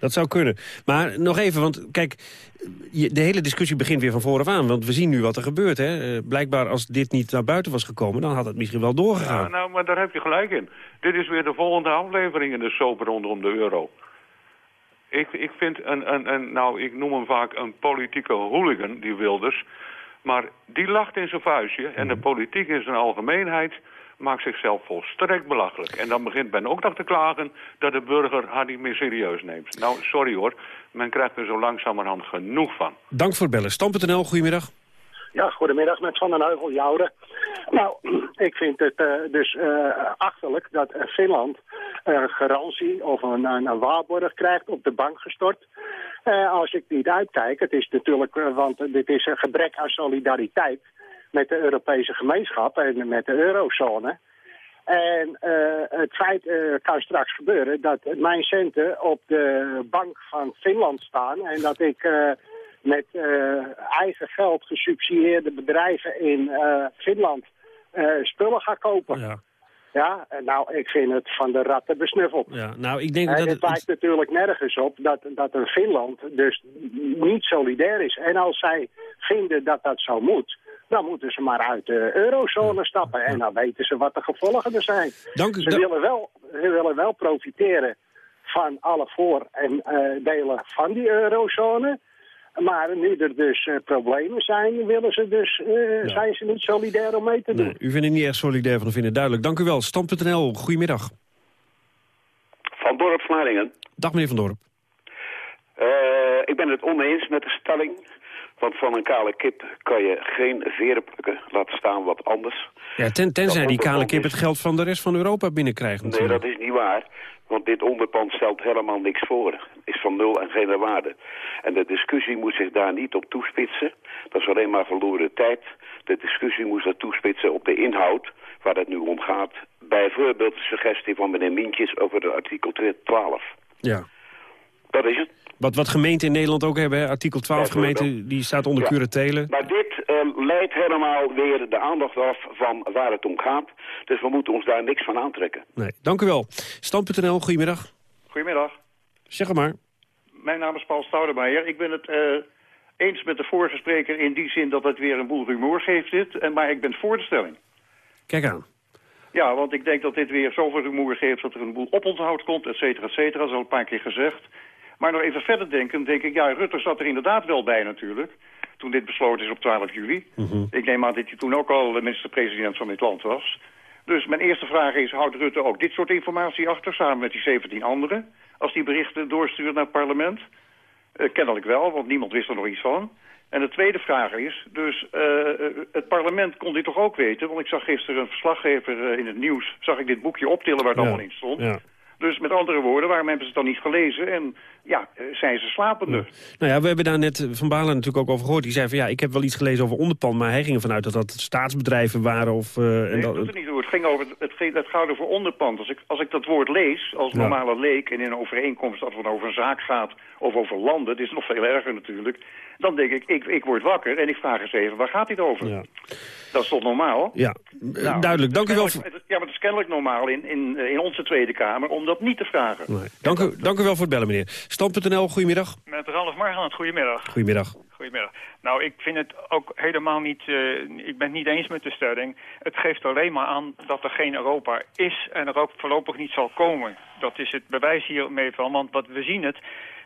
Dat zou kunnen. Maar nog even, want kijk, de hele discussie begint weer van vooraf aan. Want we zien nu wat er gebeurt. Hè. Eh, blijkbaar als dit niet naar buiten was gekomen... dan had het misschien wel Ja, doorgegaan. nou, maar daar heb je gelijk in. Dit is weer de volgende aflevering in de soap rondom de euro. Ik, ik vind een, een, een, nou, ik noem hem vaak een politieke hooligan, die Wilders. Maar die lacht in zijn vuistje en de politiek in zijn algemeenheid maakt zichzelf volstrekt belachelijk. En dan begint men ook nog te klagen dat de burger haar niet meer serieus neemt. Nou, sorry hoor, men krijgt er zo langzamerhand genoeg van. Dank voor het bellen. Stam.nl, goedemiddag. Ja, goedemiddag met Van den Heuvel, Jouden. Nou, ik vind het eh, dus eh, achterlijk dat eh, Finland een garantie of een, een, een waarborg krijgt op de bank gestort. Eh, als ik niet uitkijk, het is natuurlijk, want dit is een gebrek aan solidariteit met de Europese gemeenschap en met de eurozone. En eh, het feit eh, kan straks gebeuren dat mijn centen op de bank van Finland staan en dat ik eh, met eigen geld gesubsidieerde bedrijven in Finland spullen ga kopen. Ja. Ja, nou, ik vind het van de ratten besnuffeld. Ja, nou, ik denk En dat het het... lijkt natuurlijk nergens op dat, dat een Finland dus niet solidair is. En als zij vinden dat dat zo moet, dan moeten ze maar uit de eurozone stappen. En dan weten ze wat de gevolgen er zijn. Dank u. Ze willen wel, ze willen wel profiteren van alle voor- en eh, delen van die eurozone. Maar nu er dus eh, problemen zijn, willen ze dus, eh, zijn ze niet solidair om mee te doen. Nee, u vindt het niet echt solidair van de Finnen, duidelijk. Dank u wel. Stam.nl, goedemiddag. Dorp Vlaardingen. Dag meneer Van Dorp. Uh, ik ben het oneens met de stelling. Want van een kale kip kan je geen veren plukken. Laat staan wat anders. Ja, ten, tenzij die kale kip het geld van de rest van Europa binnenkrijgt natuurlijk. Nee, dat is niet waar. Want dit onderpand stelt helemaal niks voor. Is van nul en geen waarde. En de discussie moet zich daar niet op toespitsen. Dat is alleen maar verloren tijd. De discussie moet zich toespitsen op de inhoud waar het nu om gaat. Bijvoorbeeld de suggestie van meneer Mientjes over de artikel 12. Ja. Dat is het. Wat, wat gemeenten in Nederland ook hebben, artikel 12 gemeente, die staat onder ja. curatelen. Maar dit uh, leidt helemaal weer de aandacht af van waar het om gaat. Dus we moeten ons daar niks van aantrekken. Nee, dank u wel. Stand.nl, goedemiddag. Goedemiddag. Zeg maar. Mijn naam is Paul Stoudemeyer. Ik ben het uh, eens met de vorige spreker in die zin dat het weer een boel rumoer geeft dit. En, maar ik ben voor de stelling. Kijk aan. Ja, want ik denk dat dit weer zoveel rumoer geeft dat er een boel oponthoud komt, et cetera, et cetera. Dat is al een paar keer gezegd. Maar nog even verder denken, denk ik, ja, Rutte zat er inderdaad wel bij natuurlijk. Toen dit besloten is op 12 juli. Mhm. Ik neem aan dat hij toen ook al de minister-president van dit land was. Dus mijn eerste vraag is, houdt Rutte ook dit soort informatie achter... samen met die 17 anderen, als die berichten doorstuurt naar het parlement? Uh, kennelijk wel, want niemand wist er nog iets van. En de tweede vraag is, dus uh, het parlement kon dit toch ook weten? Want ik zag gisteren een verslaggever uh, in het nieuws... zag ik dit boekje optillen waar het Ja. allemaal in stond. Ja. Dus met andere woorden, waarom hebben ze het dan niet gelezen? En ja, eh, zijn ze slapende? Nou ja, we hebben daar net Van Balen natuurlijk ook over gehoord. Die zei van ja, ik heb wel iets gelezen over onderpand... maar hij ging ervan uit dat dat staatsbedrijven waren. Of, eh, en Nee, dat, er niet toe. Het, ging over, het, het gaat over onderpand. Als ik, als ik dat woord lees, als Ja. normale leek... en in een overeenkomst dat het over een zaak gaat of over landen... dit is nog veel erger natuurlijk... dan denk ik, ik, ik word wakker en ik vraag eens even, waar gaat dit over? Ja. Dat is toch normaal? ja, eh, Nou, duidelijk. Dank u wel. het- Ja, maar het is kennelijk normaal in, in, eh, in onze Tweede Kamer om dat niet te vragen. Nee. Dank, u, dank u wel voor het bellen, meneer. Goedemiddag. Met Ralf Margaland, goedemiddag. Goedemiddag. Goedemiddag. Nou, ik vind het ook helemaal niet... eh, ik ben het niet eens met de stelling. Het geeft alleen maar aan dat er geen Europa is en er ook voorlopig niet zal komen. Dat is het bewijs hiermee van, want wat we zien het...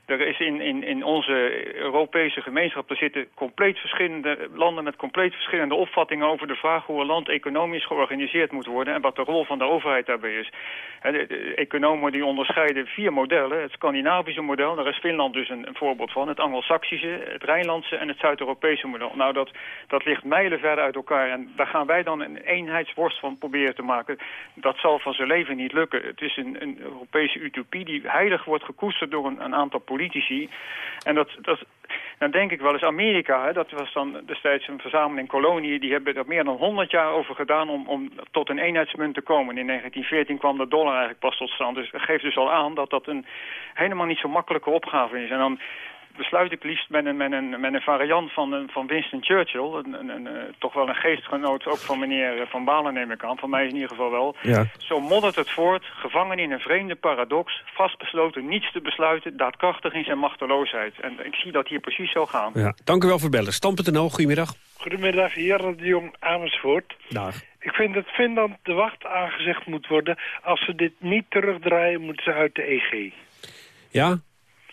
Er is in, in, in onze Europese gemeenschap, er zitten compleet verschillende landen met compleet verschillende opvattingen over de vraag hoe een land economisch georganiseerd moet worden en wat de rol van de overheid daarbij is. Economen die onderscheiden vier modellen. Het Scandinavische model, daar is Finland dus een, voorbeeld van. Het Anglo-Saxische, het Rijnlandse en het Zuid-Europese model. Nou, dat, dat ligt mijlenver uit elkaar en daar gaan wij dan een eenheidsworst van proberen te maken. Dat zal van zijn leven niet lukken. Het is een, een Europese utopie die heilig wordt gekoesterd door een, een aantal politici. En dat, dat, dan denk ik wel eens Amerika, hè, dat was dan destijds een verzameling koloniën, die hebben er meer dan 100 jaar over gedaan om, om tot een eenheidsmunt te komen. In 1914 kwam de dollar eigenlijk pas tot stand. Dus dat geeft dus al aan dat dat een helemaal niet zo makkelijke opgave is. En dan besluit ik liefst met een, met een, met een variant van, van Winston Churchill. Een, een, een, eh, toch wel een geestgenoot, ook van meneer eh, Van Balen neem ik aan. Van mij in ieder geval wel. Ja. Zo moddert het voort, gevangen in een vreemde paradox, vastbesloten niets te besluiten, daadkrachtig in zijn machteloosheid. En ik zie dat hier precies zo gaan. Ja. Dank u wel voor het bellen. Stand.nl, goedemiddag. Goedemiddag, Gerard de Jong, Amersfoort. Dag. Ik vind dat Finland de wacht aangezegd moet worden. Als ze dit niet terugdraaien, moeten ze uit de EG. Ja?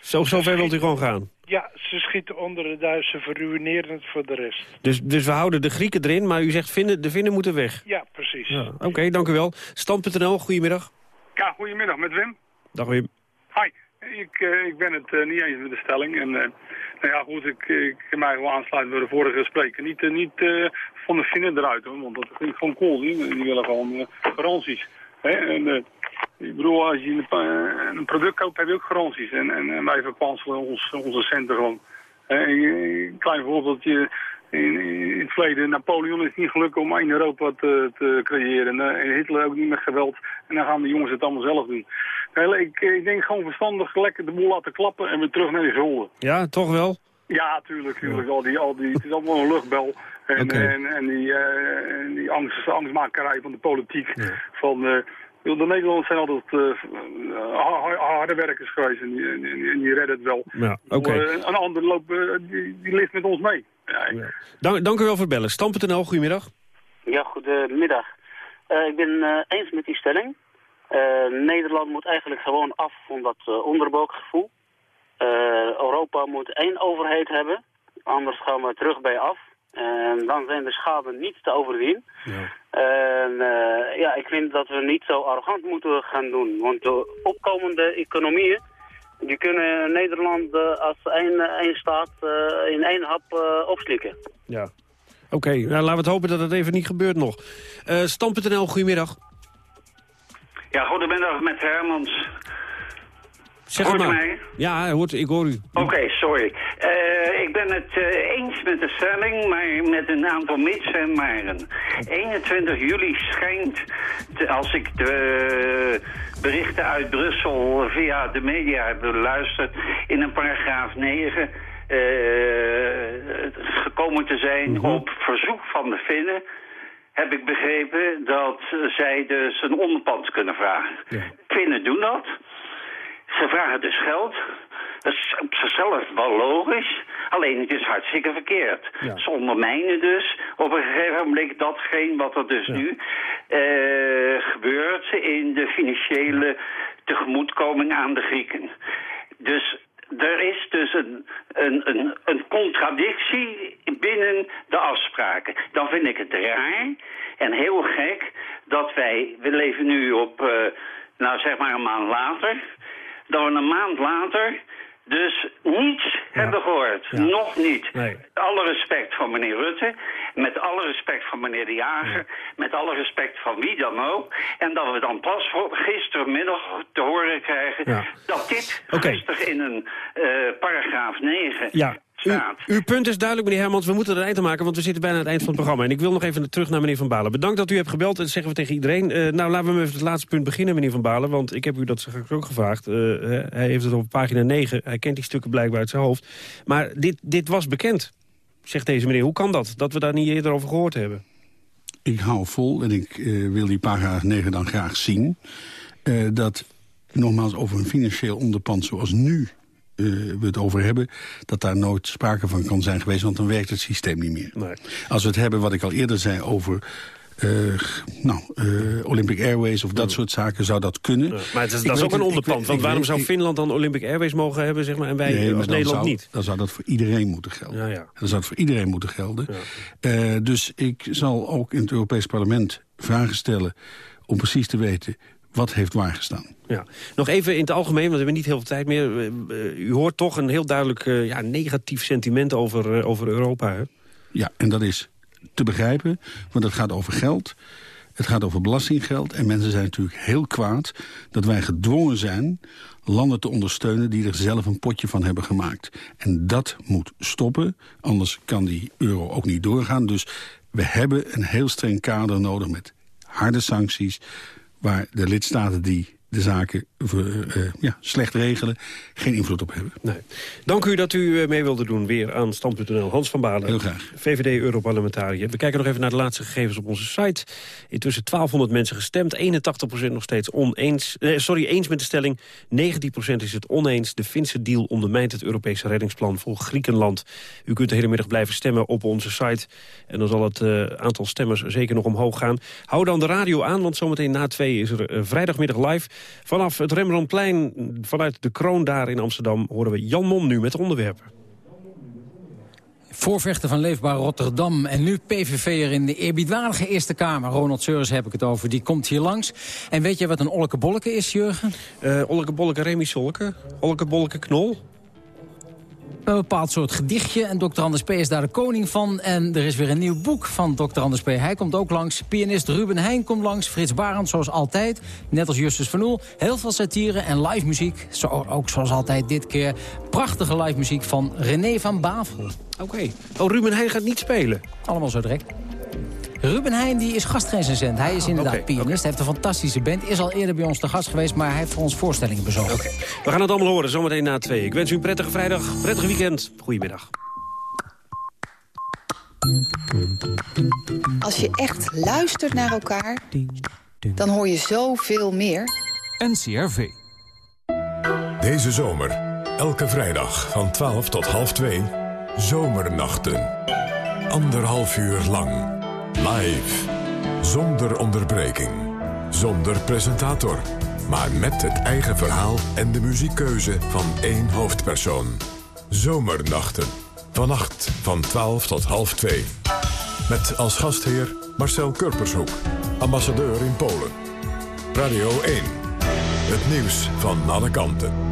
Zo, zo ver wilt u gewoon gaan? Ja, ze schieten onder de duim, ze verruineren het voor de rest. Dus, dus we houden de Grieken erin, maar u zegt Finnen, de Finnen moeten weg. Ja, precies. Ja, Oké, dank u wel. Stand.nl, goedemiddag. Ja, goedemiddag met Wim. Dag Wim. Hi. Ik, eh, ik ben het eh, niet eens met de stelling. En eh, nou ja, goed, ik, ik kan mij wel aansluiten bij de vorige spreker. Niet, niet eh, van de Finnen eruit, hoor, want dat vind ik gewoon cool. Die, die willen gewoon garanties. Hè? En, ik bedoel, als je een, pa- een product koopt, heb je ook garanties. En, en, wij verpanselen ons, onze centen gewoon. En je- Een klein voorbeeldje. In, in het verleden, Napoleon is het niet gelukt om één Europa te, te creëren. En, eh, Hitler ook niet met geweld. En dan gaan de jongens het allemaal zelf doen. Ik, ik denk gewoon verstandig lekker de boel laten klappen en weer terug naar die gulden. Ja, toch wel? Ja, tuurlijk, tuurlijk. Al die, al die, het is allemaal een luchtbel. En, en, en die, eh, die angst, angstmakerij van de politiek. Van, eh, de Nederlanders zijn altijd har- harde werkers geweest en die, en, die- en die redden het wel. Ja, oké. Eh, een ander loopt, eh, die, die ligt met ons mee. Ja, ik- Dank, dank u wel voor het bellen. Stand.nl, goedemiddag. Ja, goedemiddag. Eh ik ben eh, eens met die stelling. Eh, Nederland moet eigenlijk gewoon af van dat eh, onderbuikgevoel. Eh, Europa moet één overheid hebben, anders gaan we terug bij af. En dan zijn de schade niet te overzien. En eh, ja, ik vind dat we niet zo arrogant moeten gaan doen. Want de opkomende economieën, die kunnen Nederland eh, als één, één staat eh, in één hap eh, opslikken. Ja. Oké, nou, laten we het hopen dat het even niet gebeurt nog. Eh Stam.nl, goedemiddag. Ja, goedemiddag met Hermans. Zeg Hoort u mij? Ja, hoort, ik hoor u. Oké, sorry. Eh, ik ben het eh, eens met de stelling, maar met een aantal mits en maren. 21 juli schijnt, te- als ik de berichten uit Brussel via de media heb beluisterd, in een paragraaf 9 eh, gekomen te zijn op verzoek van de Finnen heb ik begrepen dat zij dus een onderpand kunnen vragen. Finnen doen dat. Ze vragen dus geld. Dat is op zichzelf wel logisch. Alleen het is hartstikke verkeerd. Ze ondermijnen dus op een gegeven moment datgene wat er dus nu eh, gebeurt in de financiële tegemoetkoming aan de Grieken. Dus er is dus een, een, een, een contradictie binnen de afspraken. Dan vind ik het raar en heel gek dat wij, we leven nu op, eh, nou zeg maar een maand later, dat we een maand later dus niets hebben gehoord. Nog niet. Alle respect voor meneer Rutte, met alle respect voor meneer De Jager, met alle respect van wie dan ook. En dat we dan pas gistermiddag te horen krijgen dat dit rustig in een eh, paragraaf 9 U, uw punt is duidelijk, meneer Hermans. We moeten er een eind aan maken, want we zitten bijna aan het eind van het programma. En ik wil nog even terug naar meneer Van Balen. Bedankt dat u hebt gebeld. Dat zeggen we tegen iedereen. Eh, nou, laten we even het laatste punt beginnen, meneer Van Balen. Want ik heb u dat straks ook gevraagd. Eh, hij heeft het op pagina 9. Hij kent die stukken blijkbaar uit zijn hoofd. Maar dit, dit was bekend, zegt deze meneer. Hoe kan dat, dat we daar niet eerder over gehoord hebben? Ik hou vol en ik eh, wil die pagina 9 dan graag zien. eh, dat nogmaals over een financieel onderpand zoals nu we het over hebben... dat daar nooit sprake van kan zijn geweest, want dan werkt het systeem niet meer. Als we het hebben, wat ik al eerder zei, over... eh, nou, eh, Olympic Airways of dat soort zaken zou dat kunnen. Maar het is, Ik dat is ook een onderpand. weet- want waarom weet- zou Finland dan Olympic Airways mogen hebben zeg maar, en wij Nee, als Nederland zou, niet? Dan zou dat voor iedereen moeten gelden. Ja, dan zou het voor iedereen moeten gelden. Eh, dus ik zal ook in het Europees Parlement vragen stellen... om precies te weten wat heeft waar gestaan. Ja. Nog even in het algemeen, want we hebben niet heel veel tijd meer. Eh, U hoort toch een heel duidelijk eh, ja, negatief sentiment over, eh, over Europa. Hè? Ja, en dat is te begrijpen, want het gaat over geld. Het gaat over belastinggeld. En mensen zijn natuurlijk heel kwaad dat wij gedwongen zijn landen te ondersteunen die er zelf een potje van hebben gemaakt. En dat moet stoppen, anders kan die euro ook niet doorgaan. Dus we hebben een heel streng kader nodig met harde sancties... waar de lidstaten die de zaken eh, eh, ja, slecht regelen geen invloed op hebben. Nee. Dank u dat u eh, mee wilde doen weer aan Stand.nl. Hans van Balen, Heel graag. VVD-Europarlementariër. We kijken nog even naar de laatste gegevens op onze site. Intussen 1200 mensen gestemd, 81% nog steeds oneens. Eh, sorry, eens met de stelling, 19% is het oneens. De Finse deal ondermijnt het Europese reddingsplan voor Griekenland. U kunt de hele middag blijven stemmen op onze site. En dan zal het aantal stemmers zeker nog omhoog gaan. Hou dan de radio aan, want zometeen na twee is er vrijdagmiddag live. Vanaf het Rembrandtplein, vanuit de kroon daar in Amsterdam... horen we Jan Mom nu met de onderwerpen. Voorvechter van Leefbaar Rotterdam. En nu PVV'er in de eerbiedwaardige Eerste Kamer. Ronald Seurs heb ik het over. Die komt hier langs. En weet je wat een olleke is, Jurgen? Uh, olleke bolleke Remy Solke. Olleke bolleke knol. Een bepaald soort gedichtje. En Dr. Anders P. is daar de koning van. En er is weer een nieuw boek van Dr. Anders P. Hij komt ook langs. Pianist Ruben Heijn komt langs. Frits Barend, zoals altijd. Net als Justus van Oel. Heel veel satire en live muziek. Zo, ook zoals altijd dit keer. Prachtige live muziek van René van Bavel. Oké. Okay. Oh, Ruben Heijn gaat niet spelen? Allemaal zo direct. Ruben Heijn die is gastrecensent. Hij is inderdaad okay, pianist. Okay. Hij heeft een fantastische band. Is al eerder bij ons te gast geweest, maar hij heeft voor ons voorstellingen bezorgd. Okay. We gaan het allemaal horen, zometeen na twee. Ik wens u een prettige vrijdag, prettig weekend. Goedemiddag. Als je echt luistert naar elkaar, dan hoor je zoveel meer. NCRV. Deze zomer, elke vrijdag van 12 tot half 2, Zomernachten. Anderhalf uur lang. Live. Zonder onderbreking. Zonder presentator. Maar met het eigen verhaal en de muziekkeuze van één hoofdpersoon. Zomernachten. Vannacht van 12 tot half 2. Met als gastheer Marcel Kurpershoek, ambassadeur in Polen. Radio 1, het nieuws van alle kanten.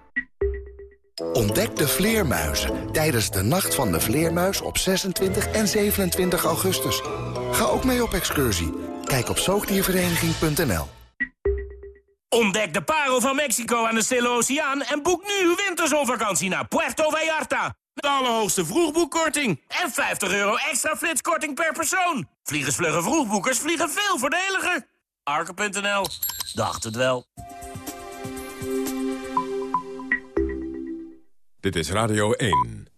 Ontdek de vleermuizen tijdens de Nacht van de Vleermuis op 26 en 27 augustus. Ga ook mee op excursie. Kijk op zoogdiervereniging.nl Ontdek de parel van Mexico aan de Stille Oceaan... en boek nu uw winterzonvakantie naar Puerto Vallarta. De allerhoogste vroegboekkorting. En 50 euro extra flitskorting per persoon. Vliegensvlugge vroegboekers vliegen veel voordeliger. Arke.nl. Dacht het wel. Dit is Radio 1.